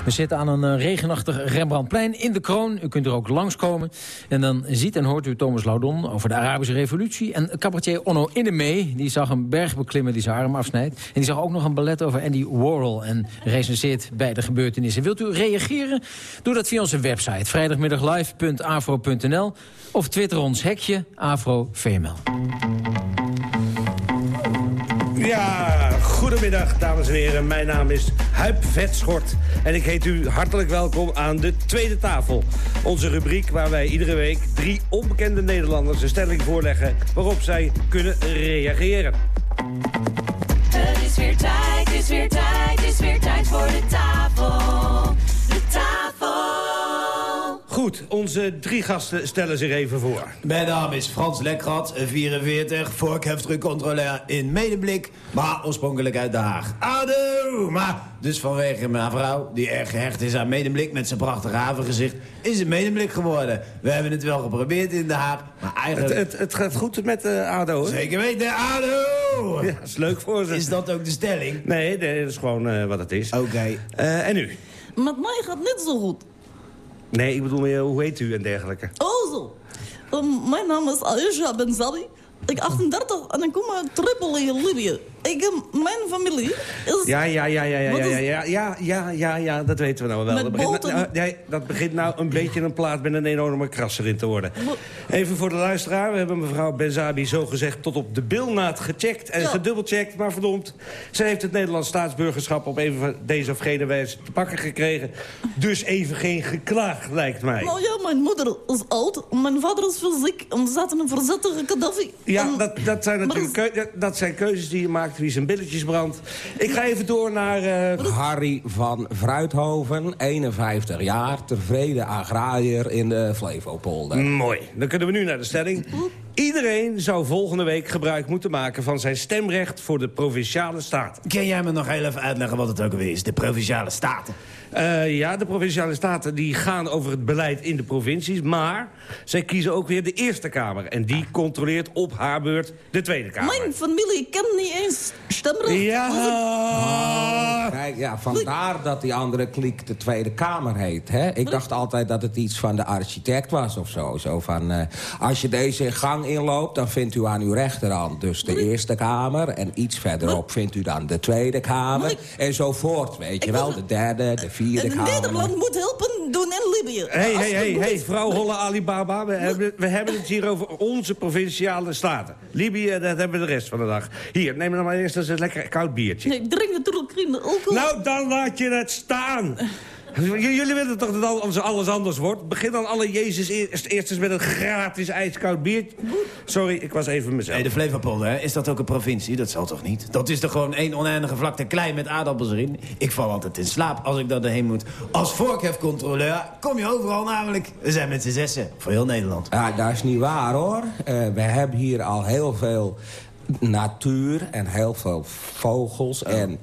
We zitten aan een uh, regenachtig Rembrandtplein in de Kroon. U kunt er ook langskomen. En dan ziet en hoort u Thomas Laudon over de Arabische revolutie. En cabaretier Onno Innemee, die zag een berg beklimmen die zijn arm afsnijdt. En die zag ook nog een ballet over Andy Warhol. En recenseert bij de gebeurtenissen. Wilt u reageren? Doe dat via onze website. vrijdagmiddaglive.afro.nl Of twitter ons hekje AfroVML. Ja, goedemiddag dames en heren. Mijn naam is Huip Vetschort. En ik heet u hartelijk welkom aan de Tweede Tafel. Onze rubriek waar wij iedere week drie onbekende Nederlanders een stelling voorleggen... waarop zij kunnen reageren. Het is weer tijd, het is weer tijd, het is weer tijd voor de tafel. Goed, onze drie gasten stellen zich even voor. Mijn naam is Frans Lekrat, 44, vorkheftruckcontroleur in Medeblik, maar oorspronkelijk uit Den Haag. Ado! Maar dus vanwege mijn vrouw, die erg gehecht is aan Medeblik met zijn prachtige havengezicht, is het Medeblik geworden. We hebben het wel geprobeerd in Den Haag, maar eigenlijk... Het, het, het gaat goed met uh, ADO, hè? Zeker weten, ADO! Ja, dat is leuk voor ze. Is dat ook de stelling? Nee, nee dat is gewoon uh, wat het is. Oké. Okay. Uh, en u? Met mij gaat niet zo goed. Nee, ik bedoel hoe heet u en dergelijke? Oh zo. Um, mijn naam is Aisha Benzabi. Ik 38 en ik kom uit Tripoli in Libië. Ik heb mijn familie is... Ja, ja, ja, ja, ja, ja, ja, ja, ja, ja, dat weten we nou wel. Dat begint, nou, nee, dat begint nou een beetje een plaat met een enorme kras erin te worden. Even voor de luisteraar. We hebben mevrouw Benzabi zogezegd tot op de bilnaad gecheckt en Ja. gedubbelcheckt. Maar verdomd, zij heeft het Nederlands staatsburgerschap op een van deze of gene wijze te pakken gekregen. Dus even geen geklaag, lijkt mij. Nou ja, mijn moeder is oud. Mijn vader is veel ziek. En we zaten een verzettige Gaddafi. Ja, dat, dat, zijn natuurlijk keu- dat- zijn keuzes die je maakt wie zijn billetjes brandt. Ik ga even door naar... eh, Harry van Fruithoven, 51 jaar, tevreden agrariër in de Flevopolder. Mooi. Dan kunnen we nu naar de stelling. Iedereen zou volgende week gebruik moeten maken van zijn stemrecht voor de Provinciale Staten. Kun jij me nog heel even uitleggen wat het ook alweer is? De Provinciale Staten. Eh, ja, de Provinciale Staten die gaan over het beleid in de provincies... maar zij kiezen ook weer de Eerste Kamer. En die controleert op haar beurt de Tweede Kamer. Mijn familie kent niet eens stemrecht. Ja. Oh, kijk, ja, vandaar dat die andere kliek de Tweede Kamer heet. Hè? Ik dacht altijd dat het iets van de architect was of zo. zo van, eh, als je deze gang inloopt, dan vindt u aan uw rechterhand dus de Eerste Kamer. En iets verderop vindt u dan de Tweede Kamer. En zo voort, weet je wel. De derde, de vierde En Kamer. Nederland moet hulpen doen in Libië. Hé, hé, hé, vrouw Holle Alibaba. We hebben, we hebben het hier over onze provinciale staten. Libië, dat hebben we de rest van de dag. Hier, neem dan maar eerst eens een lekker koud biertje. Nee, ik drink natuurlijk geen alcohol. Nou, dan laat je het staan. Jullie willen toch dat alles, alles anders wordt? Begin dan alle Jezus eerst, eerst eens met een gratis ijskoud biertje. Sorry, ik was even mezelf. Hey, de Flevopolder, hè? is dat ook een provincie? Dat zal toch niet? Dat is toch gewoon één oneindige vlakte klei met aardappels erin? Ik val altijd in slaap als ik daar doorheen moet. Als vorkhefcontroleur kom je overal namelijk. We zijn met z'n zessen, voor heel Nederland. Ja, dat is niet waar, hoor. Eh, we hebben hier al heel veel natuur en heel veel vogels en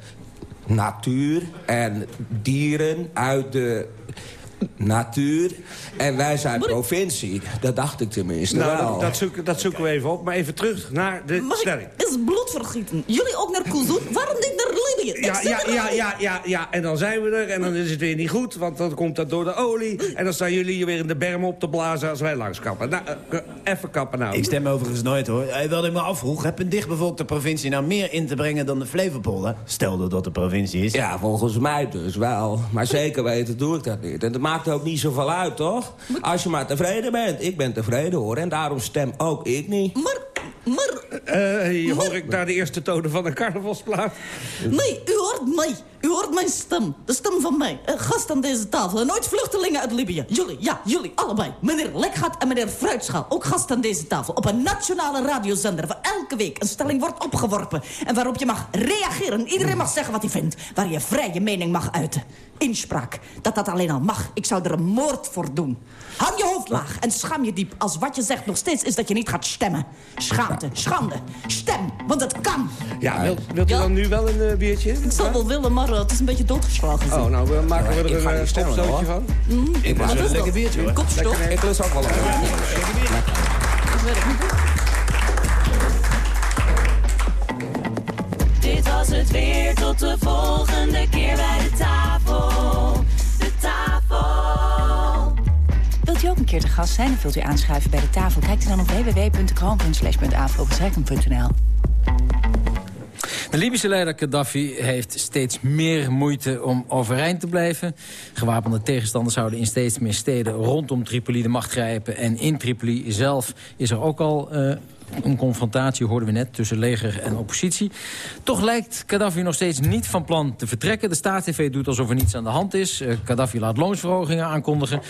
natuur en dieren uit de natuur. En wij zijn provincie. Dat dacht ik tenminste Nou, wel. dat, dat, zoeken, dat zoeken we even op. Maar even terug naar de Mag stelling. ik is bloedvergieten? Jullie ook naar Kuzun? Waarom niet naar Libië? Ja, ja, ja, ja, ja, ja, en dan zijn we er en dan is het weer niet goed... want dan komt dat door de olie en dan staan jullie hier weer in de berm op te blazen als wij langskappen. Nou, eh, even kappen nou. Ik stem overigens nooit, hoor. Hey, wat ik me afvroeg, heb een dichtbevolkte provincie nou meer in te brengen dan de Flevopolder? Stel dat dat de provincie is. Ja, volgens mij dus wel. Maar zeker weten doe ik dat niet. En dat maakt ook niet zoveel uit, toch? Als je maar tevreden bent. Ik ben tevreden, hoor. En daarom stem ook ik niet. Maar, maar... Eh, hoor ik daar de eerste tonen van een carnavalsplaat. Nee, u hoort mij. U hoort mijn stem. De stem van mij. Een gast aan deze tafel. En nooit vluchtelingen uit Libië. Jullie, ja, jullie, allebei. Meneer Lekgat en meneer Fruitschaal. Ook gast aan deze tafel. Op een nationale radiozender waar elke week een stelling wordt opgeworpen. En waarop je mag reageren. Iedereen mag zeggen wat hij vindt. Waar je vrij je mening mag uiten. Inspraak. Dat dat alleen al mag. Ik zou er een moord voor doen. Hang je hoofd laag en schaam je diep. Als wat je zegt nog steeds is dat je niet gaat stemmen. Schaamte, schande. Stem, want het kan. Ja, wilt, wilt u Ja. dan nu wel een eh, biertje? Ik zou wel willen, maar uh, het is een beetje doodgeslagen. Oh, nou we maken we er een eh, stopstootje van. Mm, Ik lust is een lekker biertje, hoor. Kopstof? Ik lust ook wel een ik niet. Dit was het weer, tot de volgende keer bij de tafel. Keer te gast zijn of wilt u aanschuiven bij de tafel? Kijk dan op www.kroon.slash.afro.nl. De Libische leider Gaddafi heeft steeds meer moeite om overeind te blijven. Gewapende tegenstanders zouden in steeds meer steden rondom Tripoli de macht grijpen. En in Tripoli zelf is er ook al eh, een confrontatie, hoorden we net, tussen leger en oppositie. Toch lijkt Gaddafi nog steeds niet van plan te vertrekken. De staatstv doet alsof er niets aan de hand is. Eh, Gaddafi laat loonsverhogingen aankondigen.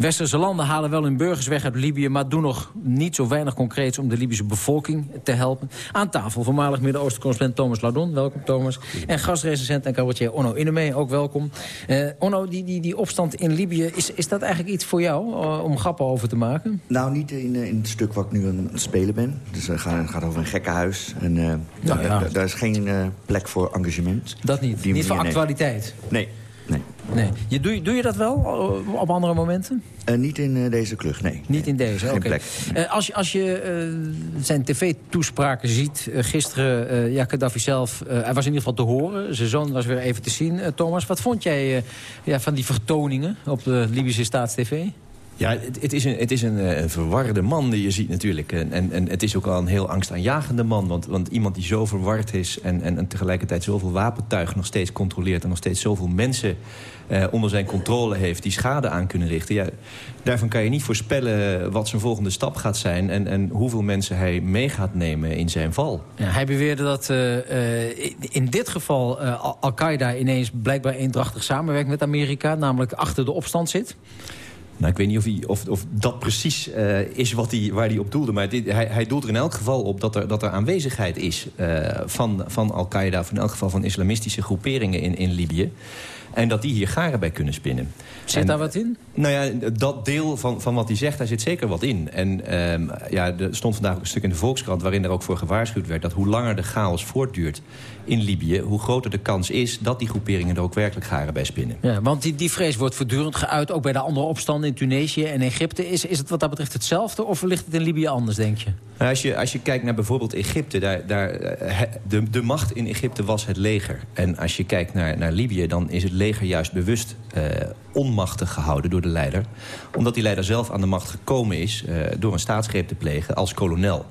Westerse landen halen wel hun burgers weg uit Libië... maar doen nog niet zo weinig concreets om de Libische bevolking te helpen. Aan tafel voormalig Midden-Oosten-correspondent Thomas Ladon. Welkom, Thomas. En gastrecensent en cabaretier Onno Innemee, ook welkom. Eh, Onno, die, die, die opstand in Libië, is, is dat eigenlijk iets voor jou... eh, om grappen over te maken? Nou, niet in, eh, in het stuk wat ik nu aan het spelen ben. Dus het gaat, gaat over een gekkenhuis. En eh, daar, ja. daar- daar is geen plek voor engagement. Dat niet? Die niet voor actualiteit? Nee, nee. Nee. Je, doe, doe je dat wel eh, op andere momenten? Uh, niet in uh, deze klus, nee. Niet in deze, oké. Okay. Uh, als, als je zijn tv-toespraken ziet, gisteren, ja, Gaddafi zelf... hij was in ieder geval te horen, zijn zoon was weer even te zien. Thomas, wat vond jij ja, van die vertoningen op de Libische Staatstv? Ja, het, het, is, een, het is een, een, verwarde man die je ziet natuurlijk. En, en, en het is ook al een heel angstaanjagende man. Want, want iemand die zo verward is en, en, en tegelijkertijd zoveel wapentuig nog steeds controleert... en nog steeds zoveel mensen eh, onder zijn controle heeft... die schade aan kunnen richten. Ja, daarvan kan je niet voorspellen wat zijn volgende stap gaat zijn... en, en hoeveel mensen hij mee gaat nemen in zijn val. Ja, hij beweerde dat uh, in dit geval Al-Qaeda ineens blijkbaar eendrachtig samenwerkt met Amerika... namelijk achter de opstand zit. Nou, ik weet niet of, hij, of, of dat precies uh, is wat hij, waar hij op doelde. Maar dit, hij, hij doelt er in elk geval op dat er, dat er aanwezigheid is... Uh, van, van Al-Qaeda, of in elk geval van islamistische groeperingen in, in Libië. En dat die hier garen bij kunnen spinnen. Zit en, daar wat in? Nou ja, dat deel van, van wat hij zegt, daar zit zeker wat in. En um, ja, er stond vandaag ook een stuk in de Volkskrant... waarin er ook voor gewaarschuwd werd... dat hoe langer de chaos voortduurt in Libië... hoe groter de kans is dat die groeperingen er ook werkelijk garen bij spinnen. Ja, want die, die vrees wordt voortdurend geuit... ook bij de andere opstanden in Tunesië en Egypte. Is, is het wat dat betreft hetzelfde of ligt het in Libië anders, denk je? Nou, als, je als je kijkt naar bijvoorbeeld Egypte... Daar, daar, eh, de, de macht in Egypte was het leger. En als je kijkt naar, naar Libië, dan is het leger juist bewust... Onmachtig gehouden door de leider. Omdat die leider zelf aan de macht gekomen is... Uh, door een staatsgreep te plegen als kolonel.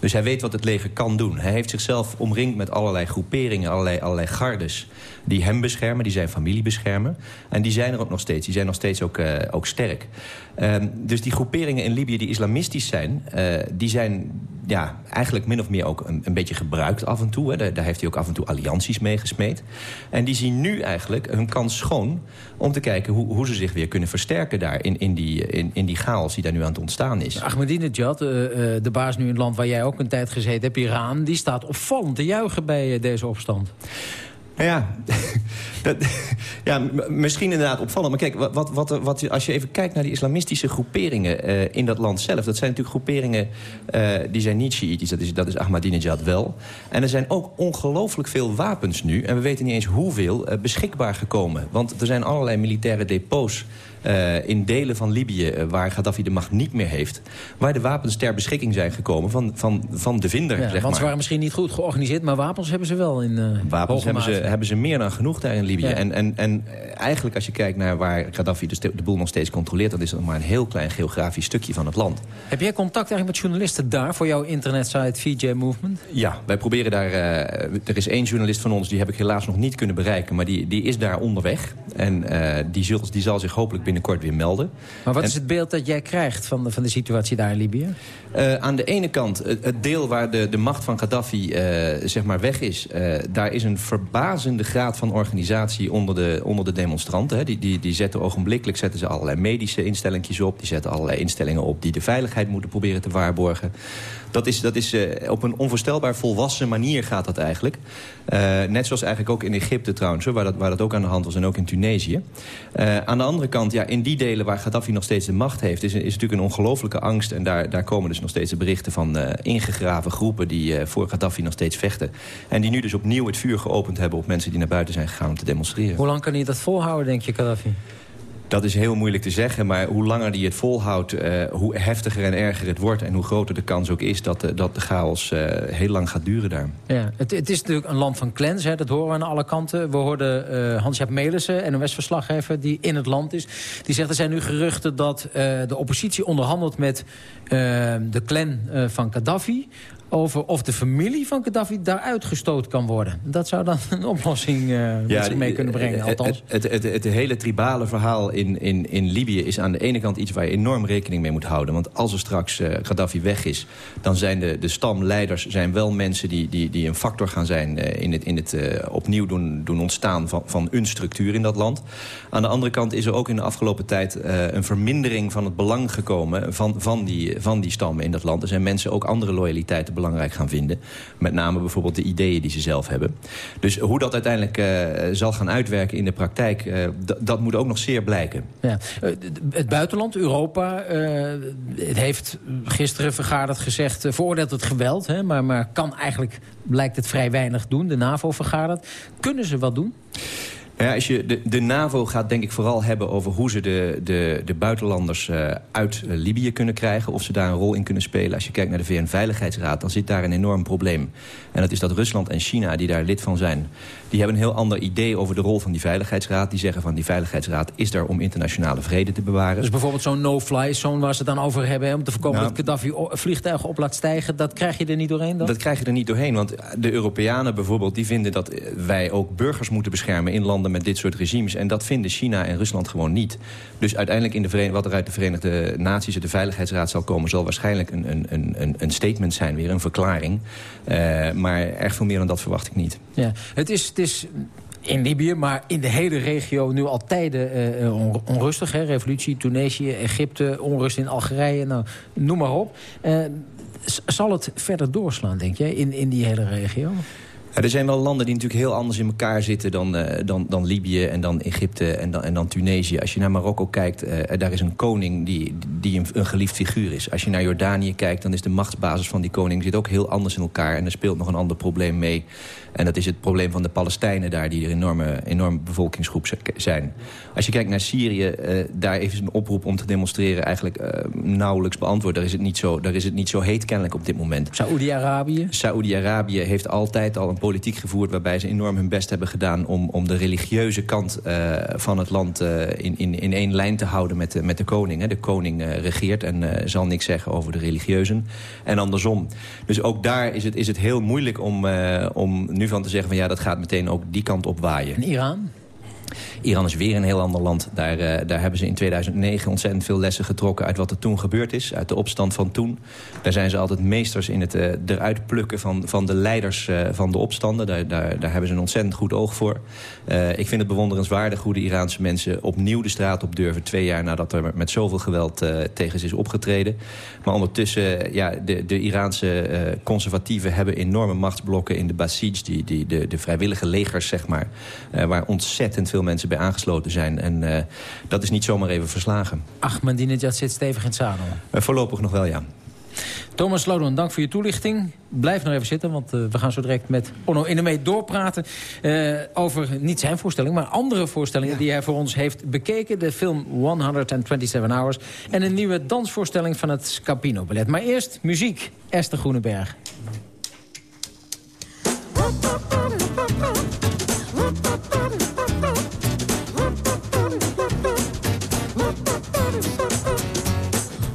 Dus hij weet wat het leger kan doen. Hij heeft zichzelf omringd met allerlei groeperingen, allerlei, allerlei gardes... die hem beschermen, die zijn familie beschermen. En die zijn er ook nog steeds. Die zijn nog steeds ook, uh, ook sterk. Um, dus die groeperingen in Libië die islamistisch zijn... Uh, die zijn ja, eigenlijk min of meer ook een, een beetje gebruikt af en toe. Hè. Daar, daar, heeft hij ook af en toe allianties mee gesmeed. En die zien nu eigenlijk hun kans schoon om te kijken hoe, hoe ze zich weer kunnen versterken daar... in, in, die, in, in die chaos die daar nu aan het ontstaan is. Ahmadinejad, uh, de baas nu in het land waar jij ook een tijd gezeten hebt, Iran... die staat opvallend te juichen bij deze opstand. Ja, dat, ja, misschien inderdaad opvallend. Maar kijk, wat, wat, wat, als je even kijkt naar die islamistische groeperingen uh, in dat land zelf... dat zijn natuurlijk groeperingen, uh, die zijn niet Shiïtisch, dat is, dat is Ahmadinejad wel. En er zijn ook ongelooflijk veel wapens nu... en we weten niet eens hoeveel uh, beschikbaar gekomen. Want er zijn allerlei militaire depots uh, in delen van Libië... Uh, waar Gaddafi de macht niet meer heeft... waar de wapens ter beschikking zijn gekomen van, van, van de vinder, ja, zeg Want ze waren misschien niet goed georganiseerd... maar wapens hebben ze wel in uh, Wapens hebben ze, hebben ze meer dan genoeg daar in Libië. Ja. En, en, en eigenlijk als je kijkt naar waar Gaddafi de, de boel nog steeds controleert... dan is dat maar een heel klein geografisch stukje van het land. Heb jij contact eigenlijk met journalisten daar... voor jouw internetsite VJ Movement? Ja, wij proberen daar... er is één journalist van ons, die heb ik helaas nog niet kunnen bereiken... maar die, die is daar onderweg. En die, zul, die zal zich hopelijk binnenkort weer melden. Maar wat en, is het beeld dat jij krijgt van de, van de situatie daar in Libië? Uh, aan de ene kant, het, deel waar de, de macht van Gaddafi uh, zeg maar weg is... Uh, daar is een verbazende graad van organisatie onder de, onder de demonstranten. Hè. Die, die, die zetten ogenblikkelijk zetten ze allerlei medische instellingjes op. Die zetten allerlei instellingen op die de veiligheid moeten proberen te waarborgen. Dat is, dat is op een onvoorstelbaar volwassen manier gaat dat eigenlijk. Net zoals eigenlijk ook in Egypte trouwens, waar dat, waar dat ook aan de hand was en ook in Tunesië. Aan de andere kant, ja, in die delen waar Gaddafi nog steeds de macht heeft... is, is natuurlijk een ongelofelijke angst. En daar, daar komen dus nog steeds de berichten van ingegraven groepen... die voor Gaddafi nog steeds vechten. En die nu dus opnieuw het vuur geopend hebben op mensen die naar buiten zijn gegaan om te demonstreren. Hoe lang kan hij dat volhouden, denk je, Gaddafi? Dat is heel moeilijk te zeggen, maar hoe langer die het volhoudt... Uh, hoe heftiger en erger het wordt... en hoe groter de kans ook is dat, de, dat de chaos uh, heel lang gaat duren daar. Ja, het, het, is natuurlijk een land van clans, hè, dat horen we aan alle kanten. We hoorden uh, Hans-Jaap Melissen, NOS-verslaggever, die in het land is. Die zegt, er zijn nu geruchten dat de oppositie onderhandelt met de clan van Gaddafi over of de familie van Gaddafi daaruit gestoot kan worden. Dat zou dan een oplossing uh, ja, mee kunnen brengen, althans. Het, het, het, het, hele tribale verhaal in, in, in Libië is aan de ene kant iets waar je enorm rekening mee moet houden. Want als er straks uh, Gaddafi weg is, dan zijn de, de stamleiders zijn wel mensen die, die, die een factor gaan zijn uh, in het, in het opnieuw doen, doen ontstaan van, van een structuur in dat land. Aan de andere kant is er ook in de afgelopen tijd een vermindering van het belang gekomen van, van, die, van die stammen in dat land. Er zijn mensen ook andere loyaliteiten belangrijk gaan vinden. Met name bijvoorbeeld de ideeën die ze zelf hebben. Dus hoe dat uiteindelijk uh, zal gaan uitwerken in de praktijk... Uh, dat moet ook nog zeer blijken. Ja. Uh, het buitenland, Europa, het heeft gisteren vergaderd gezegd... veroordeelt het geweld, hè, maar, maar kan eigenlijk, lijkt het vrij weinig doen. De NAVO vergadert. Kunnen ze wat doen? Ja, als je, de, de NAVO gaat denk ik vooral hebben over hoe ze de, de, de buitenlanders uh, uit uh, Libië kunnen krijgen. Of ze daar een rol in kunnen spelen. Als je kijkt naar de VN-veiligheidsraad, dan zit daar een enorm probleem. En dat is dat Rusland en China, die daar lid van zijn... die hebben een heel ander idee over de rol van die veiligheidsraad. Die zeggen van die veiligheidsraad is daar om internationale vrede te bewaren. Dus bijvoorbeeld zo'n no-fly zone waar ze het dan over hebben... om te voorkomen Nou. dat Gaddafi vliegtuigen op laat stijgen... dat krijg je er niet doorheen dan? Dat krijg je er niet doorheen, want de Europeanen bijvoorbeeld... die vinden dat eh, wij ook burgers moeten beschermen in landen met dit soort regimes. En dat vinden China en Rusland gewoon niet. Dus uiteindelijk in de wat er uit de Verenigde Naties... de Veiligheidsraad zal komen... zal waarschijnlijk een, een, een- een, statement zijn, weer een verklaring. Eh, maar erg veel meer dan dat verwacht ik niet. Ja, het is, het is in Libië, maar in de hele regio nu al tijden eh, eh, on- onrustig. Hè? Revolutie, Tunesië, Egypte, onrust in Algerije, nou, noem maar op. Zal het verder doorslaan, denk je, in, in die hele regio? Er zijn wel landen die natuurlijk heel anders in elkaar zitten dan, eh, dan, dan Libië en dan Egypte en dan, en dan Tunesië. Als je naar Marokko kijkt, eh, daar is een koning die, die een, een geliefd figuur is. Als je naar Jordanië kijkt, dan is de machtsbasis van die koning zit ook heel anders in elkaar. En er speelt nog een ander probleem mee. En dat is het probleem van de Palestijnen daar, die er een enorme, enorme bevolkingsgroep zijn. Als je kijkt naar Syrië, eh, daar is een oproep om te demonstreren eigenlijk eh, nauwelijks beantwoord. Daar is, het niet zo, daar is het niet zo heet kennelijk op dit moment. Saoedi-Arabië? Saoedi-Arabië heeft altijd al een politiek gevoerd... waarbij ze enorm hun best hebben gedaan om, om de religieuze kant eh, van het land... in, in, in één lijn te houden met de, met de koning. Hè. De koning regeert en zal niks zeggen over de religieuzen. En andersom. Dus ook daar is het, is het heel moeilijk om, om nu van te zeggen... van ja, dat gaat meteen ook die kant op waaien. En Iran? Iran is weer een heel ander land. Daar, eh, daar hebben ze in 2009 ontzettend veel lessen getrokken... uit wat er toen gebeurd is, uit de opstand van toen. Daar zijn ze altijd meesters in het eh, eruit plukken van, van de leiders eh, van de opstanden. Daar, daar, daar hebben ze een ontzettend goed oog voor. Ik vind het bewonderenswaardig hoe de Iraanse mensen opnieuw de straat op durven... twee jaar nadat er met zoveel geweld tegen ze is opgetreden. Maar ondertussen, ja, de, de Iraanse conservatieven hebben enorme machtsblokken in de Basij... Die, die, de, de vrijwillige legers, zeg maar, waar ontzettend veel mensen bij aangesloten zijn. En eh, dat is niet zomaar even verslagen. Ahmadinejad zit stevig in het zadel. Eh, voorlopig nog wel, ja. Thomas Lodon, dank voor je toelichting. Blijf nog even zitten, want eh, we gaan zo direct met Onno Innemee doorpraten... eh, over niet zijn voorstelling, maar andere voorstellingen... die hij voor ons heeft bekeken. De film 127 Hours en een nieuwe dansvoorstelling van het Scapino Ballet. Maar eerst muziek, Esther Groenenberg.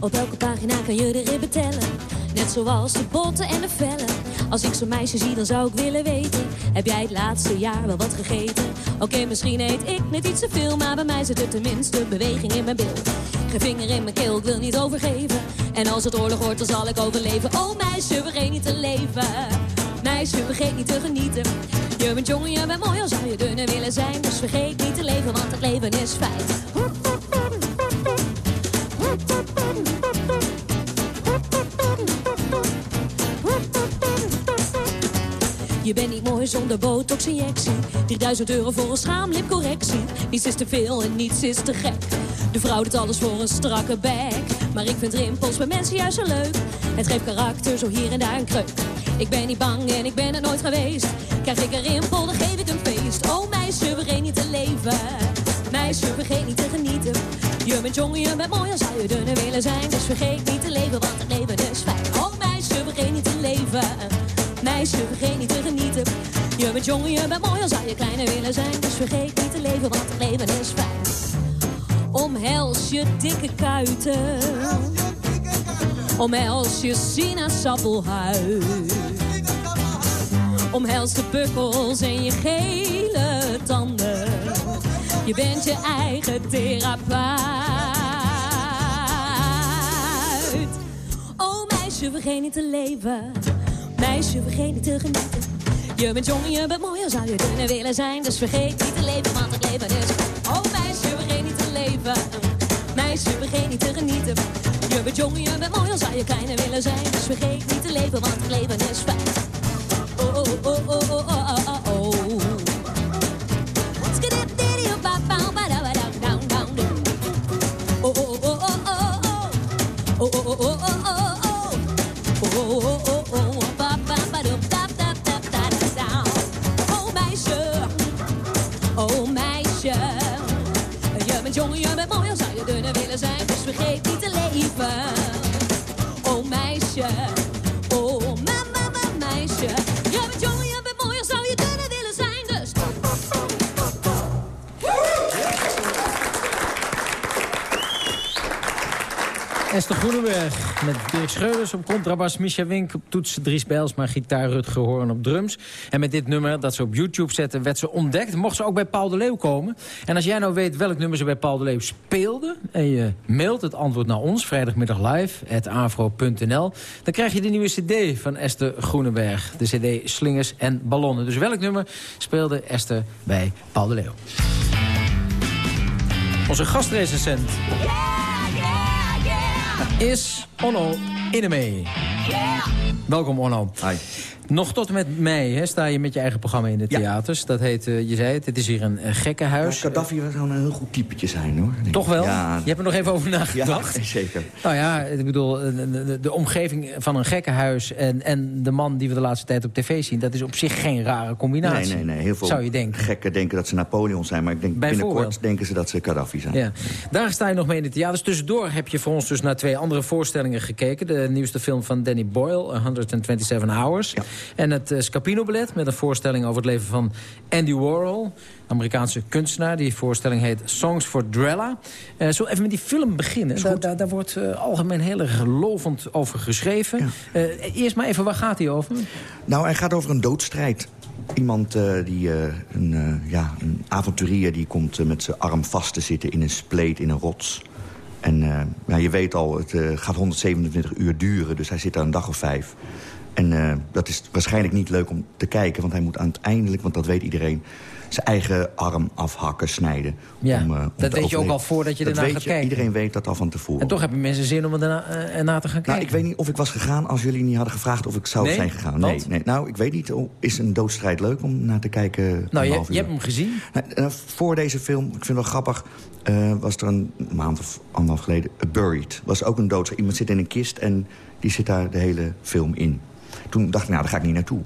Op elke pagina kan je de ribben tellen. Net zoals de botten en de vellen. Als ik zo'n meisje zie, dan zou ik willen weten. Heb jij het laatste jaar wel wat gegeten? Oké, misschien eet ik net iets te veel. Maar bij mij zit er tenminste beweging in mijn bil. Geen vinger in mijn keel, ik wil niet overgeven. En als het oorlog wordt, dan zal ik overleven. Oh meisje, vergeet niet te leven. Meisje, vergeet niet te genieten. Je bent jong en je bent mooi, al zou je dunner willen zijn. Dus vergeet niet te leven, want het leven is feit. Je bent niet mooi zonder botox-injectie. 3000 euro voor een schaamlipcorrectie. Niets is te veel en niets is te gek. De vrouw doet alles voor een strakke bek. Maar ik vind rimpels bij mensen juist zo leuk. Het geeft karakter, zo hier en daar een kreuk. Ik ben niet bang en ik ben er nooit geweest. Krijg ik een rimpel, dan geef ik een feest. Oh meisje, vergeet niet te leven. Meisje, vergeet niet te genieten. Je bent jong je bent mooi, al zou je dunner willen zijn. Dus vergeet niet te leven, want het leven is fijn. Oh meisje, vergeet niet te leven. Meisje, vergeet niet te genieten. Je bent jong je bent mooi, al zou je kleiner willen zijn. Dus vergeet niet te leven, want het leven is fijn. Omhels je dikke kuiten. Omhels je sinaasappelhuid. Omhels de bukkels en je gele tanden. Je bent je eigen therapeut. Oh meisje, vergeet niet te leven. Meisje, vergeet niet te genieten. Je bent jong en je bent mooi, al zou je kunnen willen zijn. Dus vergeet niet te leven, want het leven is... Oh meisje, vergeet niet te leven. Meisje, vergeet niet te genieten. Je bent jong en je bent mooi, al zou je kleiner willen zijn. Dus vergeet niet te leven, want het leven is fijn. Oh, oh, oh, oh, oh, oh, oh, oh, oh. Oh, oh, oh, oh, oh, oh. Oh, oh, oh, oh, oh, oh, oh. Oh, oh, oh, oh, oh. Ba, Oh, meisje. Meisje. bent jong en je bent mooi, zou je dunner willen zijn. Dus vergeet niet te leven. Oh meisje, oh mama, mama, meisje. Je bent jong en je bent mooi, zou je dunner willen zijn. Dus... Esther Groenenberg met Dirk Schreuders op contrabas, Misha Wink op toets, Dries Bijlsma, gitaar, Rutger Hoorn op drums. En met dit nummer dat ze op YouTube zetten, werd ze ontdekt. Mocht ze ook bij Paul de Leeuw komen. En als jij nou weet welk nummer ze bij Paul de Leeuw speelde... en je mailt het antwoord naar ons, vrijdagmiddag live, dan krijg je de nieuwe cd van Esther Groenenberg. De cd Slingers en Ballonnen. Dus welk nummer speelde Esther bij Paul de Leeuw? Onze gastrecensent is Onno Innemee. Welkom Onno. Nog tot en met mei hè, sta je met je eigen programma in de theaters. Dat heet, eh, je zei het, het is hier een uh, gekkenhuis. Gaddafi zou een heel goed typetje zijn, hoor. Toch wel? Ja, Je hebt er nog even over nagedacht. Ja, zeker. Nou ja, ik bedoel, eh, de, de, de omgeving van een gekkenhuis... En, en de man die we de laatste tijd op tv zien... dat is op zich geen rare combinatie. Nee, nee, nee. Heel veel Zou je denken. gekken denken dat ze Napoleon zijn. Maar ik denk binnenkort denken ze dat ze Gaddafi zijn. Ja. Daar sta je nog mee in de theaters. Tussendoor heb je voor ons dus naar twee andere voorstellingen gekeken. De nieuwste film van Danny Boyle, 127 Hours. En het uh, Scapino-ballet met een voorstelling over het leven van Andy Warhol. Amerikaanse kunstenaar. Die voorstelling heet Songs for Drella. Uh, zo even met die film beginnen. Daar, daar, daar, wordt uh, algemeen heel erg lovend over geschreven. Ja. Uh, eerst maar even, waar gaat hij over? Nou, hij gaat over een doodstrijd. Iemand die, een, ja, een avonturier die komt met zijn arm vast te zitten in een spleet in een rots. En ja, je weet al, het gaat 127 uur duren, dus hij zit daar een dag of vijf. En uh, dat is waarschijnlijk niet leuk om te kijken... want hij moet uiteindelijk, want dat weet iedereen... zijn eigen arm afhakken, snijden. Ja, om, uh, om dat weet je ook al voordat je ernaar gaat je, kijken. Iedereen weet dat al van tevoren. En toch hebben mensen zin om erna, uh, ernaar te gaan kijken. Nou, ik weet niet of ik was gegaan als jullie niet hadden gevraagd... of ik zou nee? zijn gegaan. Nee, nee, nou, ik weet niet. Is een doodstrijd leuk om naar te kijken? Nou, je, je hebt hem gezien. Nou, voor deze film, ik vind het wel grappig... was er een maand of anderhalf geleden... Buried. was ook een doodstrijd. Iemand zit in een kist en die zit daar de hele film in. Toen dacht ik, nou, daar ga ik niet naartoe.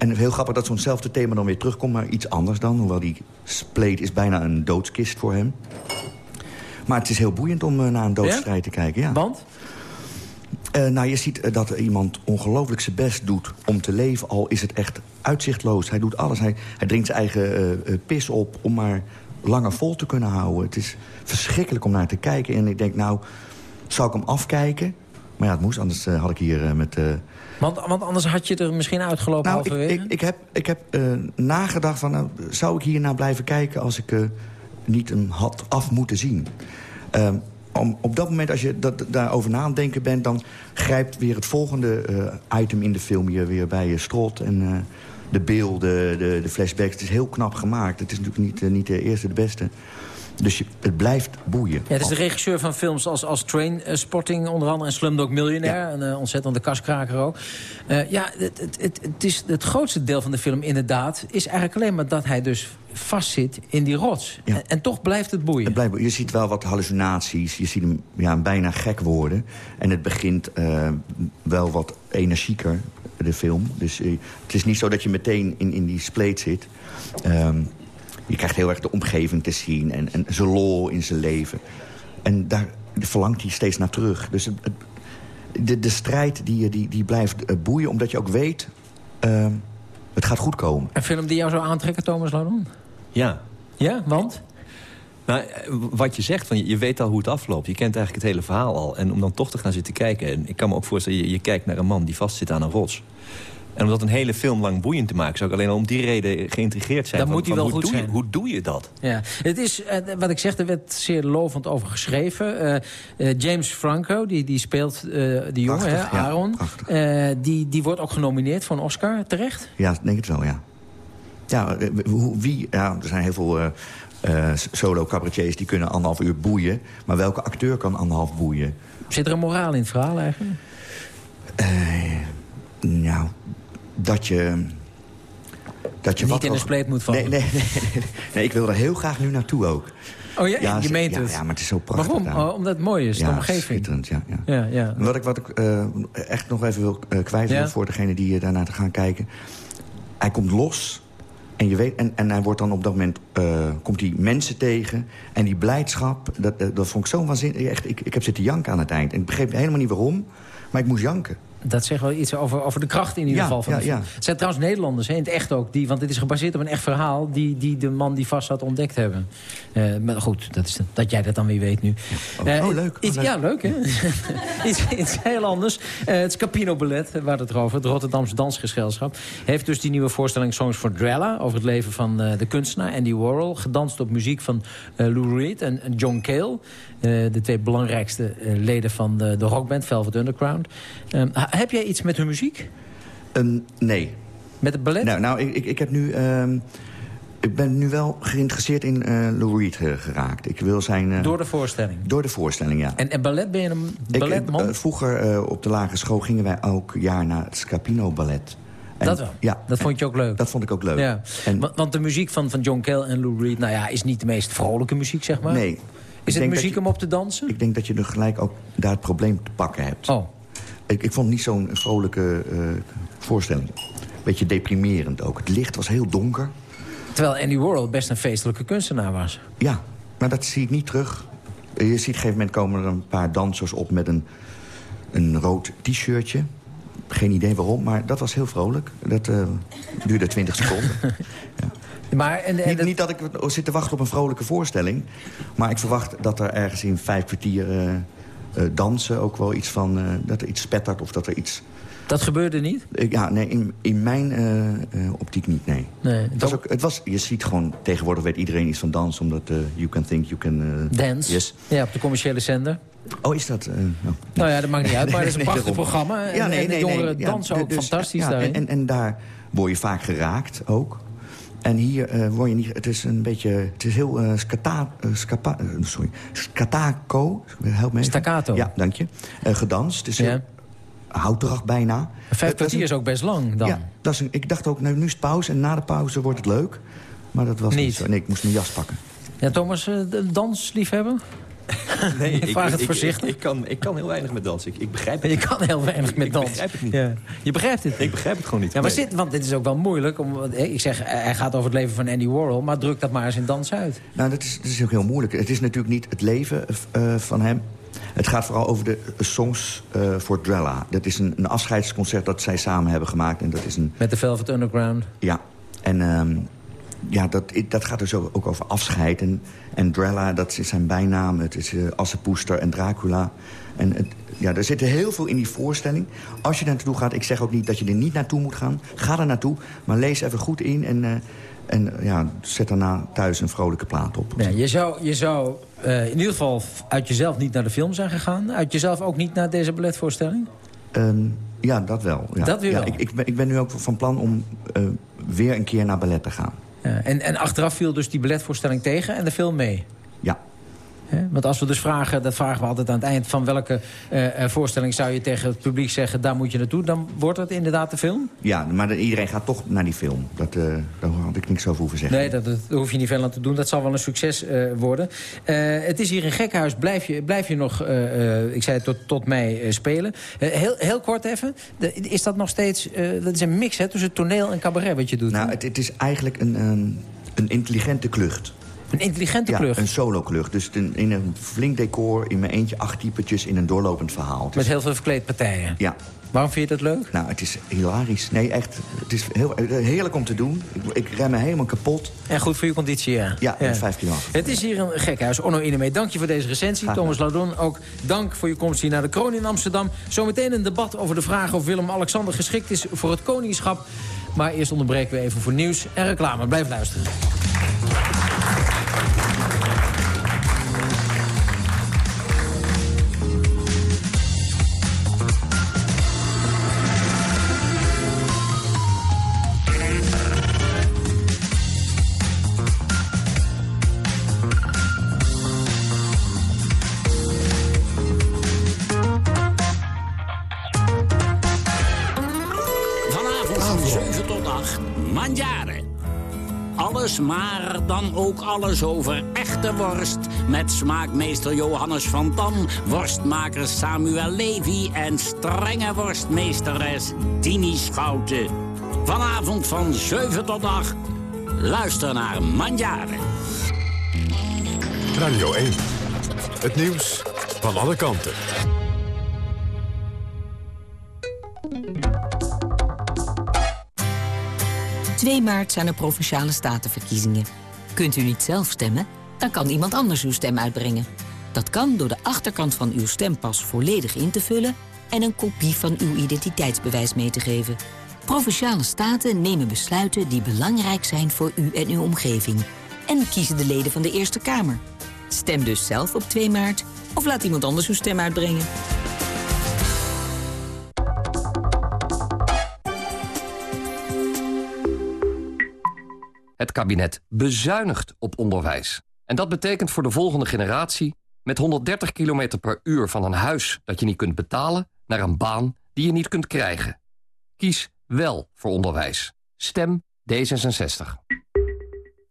En heel grappig dat zo'nzelfde thema dan weer terugkomt... maar iets anders dan, hoewel die spleet is bijna een doodskist voor hem. Maar het is heel boeiend om uh, naar een doodstrijd ja? te kijken. Ja. Want? Uh, nou, je ziet uh, dat iemand ongelooflijk zijn best doet om te leven... al is het echt uitzichtloos. Hij doet alles. Hij, hij drinkt zijn eigen pis op om maar langer vol te kunnen houden. Het is verschrikkelijk om naar te kijken. En ik denk, nou, zou ik hem afkijken... Maar ja, het moest, anders had ik hier met... Want, want anders had je er misschien uitgelopen nou, halverwege? Ik, ik, ik heb, ik heb nagedacht van... Nou, zou ik hier naar blijven kijken als ik niet hem had af moeten zien? Ehm, om, op dat moment, als je dat, daarover na aan het denken bent... dan grijpt weer het volgende item in de film je weer bij je strot... en de beelden, de, de flashbacks. Het is heel knap gemaakt. Het is natuurlijk niet, niet de eerste, de beste... Dus je, het blijft boeien. Ja, het is de regisseur van films als, als Trainspotting onder andere... en Slumdog Millionaire, ja. een uh, ontzettende kaskraker ook. Uh, ja, het, het, het, het, is het grootste deel van de film inderdaad... is eigenlijk alleen maar dat hij dus vastzit in die rots. Ja. En, en, toch blijft het boeien. Het blijft, je ziet wel wat hallucinaties. Je ziet hem ja, bijna gek worden. En het begint wel wat energieker, de film. Dus het is niet zo dat je meteen in, in die spleet zit... Um, je krijgt heel erg de omgeving te zien en, en zijn lol in zijn leven. En daar verlangt hij steeds naar terug. Dus het, het, de, de strijd die, die, die blijft boeien, omdat je ook weet... Uh, het gaat goed komen. Een film die jou zou aantrekken, Thomas Ladon? Ja. Ja, want? Nou, wat je zegt, van je, je weet al hoe het afloopt. Je kent eigenlijk het hele verhaal al. En om dan toch te gaan zitten kijken... en ik kan me ook voorstellen, je, je kijkt naar een man die vastzit aan een rots... En om dat een hele film lang boeiend te maken... zou ik alleen al om die reden geïntegreerd zijn. Dan van, moet hij wel hoe goed doe zijn. Je, hoe doe je dat? Ja. Het is, uh, wat ik zeg, er werd zeer lovend over geschreven. Uh, uh, James Franco, die, die speelt die jongen, hè, Aaron. Ja, die, die wordt ook genomineerd voor een Oscar, terecht? Ja, ik denk het wel, ja. Ja, wie, ja er zijn heel veel... solo cabaretiers die kunnen anderhalf uur boeien. Maar welke acteur kan anderhalf boeien? Zit er een moraal in het verhaal eigenlijk? nou, dat je... Dat je Niet wat in de spleet moet vallen. Nee, nee, nee, nee, ik wil er heel graag nu naartoe ook. Oh ja, je meent ja, het. Ja, maar het is zo prachtig. Waarom? Oh, omdat het mooi is, de ja, omgeving. schitterend, ja. ja. Ja, ja. Wat ik, wat ik eh, echt nog even wil eh, kwijt voor degene die uh, daarnaar te gaan kijken. Hij komt los En, je weet, en, en hij wordt dan op dat moment, komt hij mensen tegen. En die blijdschap, dat, dat, dat vond ik zo waanzinnig. Echt, ik, ik heb zitten janken aan het eind. En ik begreep helemaal niet waarom, maar ik moest janken. Dat zegt wel iets over, over de kracht in ieder Ja, geval van ja, ja. Het zijn trouwens Nederlanders, hè, in het echt ook. Die, want dit is gebaseerd op een echt verhaal... die, die de man die vast zat ontdekt hebben. Eh, maar goed, dat, is, dat jij dat dan weer weet nu. Eh, oh, leuk, oh, leuk. Ja, leuk, hè? iets, iets heel anders. Eh, het Scapino Ballet, waar het over het Rotterdamse Dansgezelschap... heeft dus die nieuwe voorstelling Songs for Drella... over het leven van eh, de kunstenaar Andy Warhol... gedanst op muziek van eh, Lou Reed en, en John Cale... eh, de twee belangrijkste eh, leden van de, de rockband Velvet Underground. Eh, ha- heb jij iets met hun muziek? Nee. Met het ballet? Nou, nou ik, ik, ik heb nu... ehm, ik ben nu wel geïnteresseerd in eh Lou Reed geraakt. Ik wil zijn... Door de voorstelling? Door de voorstelling, ja. En, en ballet, ben je een Ik- balletman? eh, vroeger op de lagere school gingen wij elk jaar naar het Scapino Ballet. En- dat wel? Ja. Dat vond je ook leuk? Dat vond ik ook leuk. Ja. Want, want de muziek van, van John Cale en Lou Reed... Nou ja, is niet de meest vrolijke muziek, zeg maar. Nee. Is het muziek om op te dansen? Ik denk dat je er gelijk ook daar het probleem te pakken hebt. Oh. Ik, ik vond het niet zo'n vrolijke eh, voorstelling. Beetje deprimerend ook. Het licht was heel donker. Terwijl Andy Warhol best een feestelijke kunstenaar was. Ja, maar dat zie ik niet terug. Je ziet op een gegeven moment komen er een paar dansers op met een, een rood t-shirtje. Geen idee waarom, maar dat was heel vrolijk. Dat eh, duurde 20 seconden. Maar, en, en niet, niet dat ik zit te wachten op een vrolijke voorstelling. Maar ik verwacht dat er ergens in vijf kwartier eh, eh, dansen... ook wel iets van, eh, dat er iets spettert of dat er iets... Dat gebeurde niet? Ja, nee, in, in mijn optiek niet, nee. Nee, het was ook, het was, je ziet gewoon, tegenwoordig weet iedereen iets van dans... omdat you can think, you can... Dance? Yes. Ja, op de commerciële zender. Oh, is dat... oh. Nou ja, dat maakt niet uit, maar het is een prachtig programma. En, Ja, nee, en de nee, jongeren dansen ook dus- fantastisch ja, daarin. En, en daar word je vaak geraakt ook. En hier eh, word je niet... Het is een beetje... Het is heel eh scata, eh, scapa, eh, sorry, scataco. Help me even. Staccato. Ja, dank je. Eh, gedanst. Het is heel Ja. houterig bijna. Vijf kwartier is ook best lang dan. Ja, dat is een, ik dacht ook, nou, nu is het pauze en na de pauze wordt het leuk. Maar dat was niet, Niet. zo. Nee, ik moest mijn jas pakken. Ja, Thomas, eh, de dansliefhebber? Nee, Ik vraag het voorzichtig. Ik, ik, kan, ik kan heel weinig met dansen. Ik, ik begrijp het Je kan heel weinig met ik dansen. begrijp het niet. Ja. Je begrijpt het Ik begrijp het gewoon niet. Ja, maar Nee. zit, want dit is ook wel moeilijk. Om, hè, ik zeg, eh, hij gaat over het leven van Andy Warhol... maar druk dat maar eens in dans uit. Nou, dat is, dat is ook heel moeilijk. Het is natuurlijk niet het leven eh, van hem. Het gaat vooral over de eh, songs eh, voor Drella. Dat is een, een afscheidsconcert dat zij samen hebben gemaakt. En dat is een, Met de Velvet Underground. ja, en ehm, ja, dat, dat gaat dus ook over afscheid. En, en Drella, dat is zijn bijnaam. Het is eh Assepoester en Dracula. En het, ja, er zit heel veel in die voorstelling. Als je daar naartoe gaat, ik zeg ook niet dat je er niet naartoe moet gaan. Ga er naartoe, maar lees even goed in. En, eh, en ja, zet daarna thuis een vrolijke plaat op. Ja, je zou, je zou eh, in ieder geval uit jezelf niet naar de film zijn gegaan. Uit jezelf ook niet naar deze balletvoorstelling? Ehm, ja, dat wel. Ja. Dat ja, wel. Ik, ik, ben, ik ben nu ook van plan om weer een keer naar ballet te gaan. Ja, en, en achteraf viel dus die balletvoorstelling tegen en de film mee? Ja. Want als we dus vragen, dat vragen we altijd aan het eind... van welke eh, eh, voorstelling zou je tegen het publiek zeggen... daar moet je naartoe, dan wordt het inderdaad de film? Ja, maar de- iedereen gaat toch naar die film. Dat, eh, daar had ik niks over hoeven zeggen. Nee, dat, dat daar hoef je niet veel aan te doen. Dat zal wel een succes worden. Het is hier een gekhuis. Blijf je, blijf je nog, ik zei het, tot, tot mei eh, spelen. Heel, heel kort even. De- is dat nog steeds... dat is een mix hè, tussen toneel en cabaret wat je doet. Nou, het, het is eigenlijk een, een, een intelligente klucht. Een intelligente ja, klucht? een solo-klucht. Dus een- in een flink decor, in mijn eentje acht typetjes... in een doorlopend verhaal. Het Met heel veel verkleedpartijen. Ja. Waarom vind je dat leuk? Nou, het is hilarisch. Nee, echt. Het is heel, heerlijk om te doen. Ik, ik rem me helemaal kapot. En goed voor je conditie, ja. Ja, met vijf kilo. Het is hier een gekhuis. Onno Inemee, dank je voor deze recensie. Thomas Laudon, ook dank voor je komst hier naar de kroon in Amsterdam. Zometeen een debat over de vraag of Willem-Alexander geschikt is voor het koningschap. Maar eerst onderbreken we even voor nieuws en reclame. Blijf luisteren. Alles over echte worst. Met smaakmeester Johannes van Dam, worstmaker Samuel Levy... en strenge worstmeesteres Dini Schouten. Vanavond van 7 tot 8, Luister naar Mandjaren. Radio 1. Het nieuws van alle kanten. ...2 maart zijn er Provinciale Statenverkiezingen. Kunt u niet zelf stemmen? Dan kan iemand anders uw stem uitbrengen. Dat kan door de achterkant van uw stempas volledig in te vullen... en een kopie van uw identiteitsbewijs mee te geven. Provinciale staten nemen besluiten die belangrijk zijn voor u en uw omgeving. En kiezen de leden van de Eerste Kamer. Stem dus zelf op 2 maart of laat iemand anders uw stem uitbrengen. Het kabinet bezuinigt op onderwijs. En dat betekent voor de volgende generatie... met 130 km per uur van een huis dat je niet kunt betalen... naar een baan die je niet kunt krijgen. Kies wel voor onderwijs. Stem D66.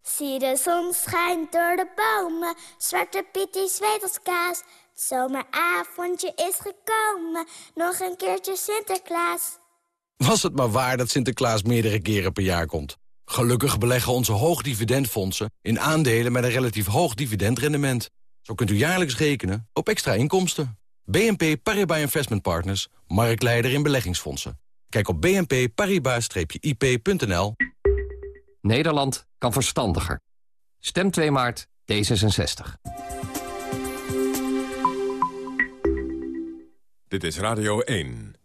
Zie de zon schijnt door de bomen, zwarte piet die zweet als kaas. Het zomeravondje is gekomen, nog een keertje Sinterklaas. Was het maar waar dat Sinterklaas meerdere keren per jaar komt. Gelukkig beleggen onze hoogdividendfondsen in aandelen met een relatief hoog dividendrendement. Zo kunt u jaarlijks rekenen op extra inkomsten. BNP Paribas Investment Partners, marktleider in beleggingsfondsen. Kijk op bnp-paribas-ip.nl. Nederland kan verstandiger. Stem 2 maart D66. Dit is Radio 1.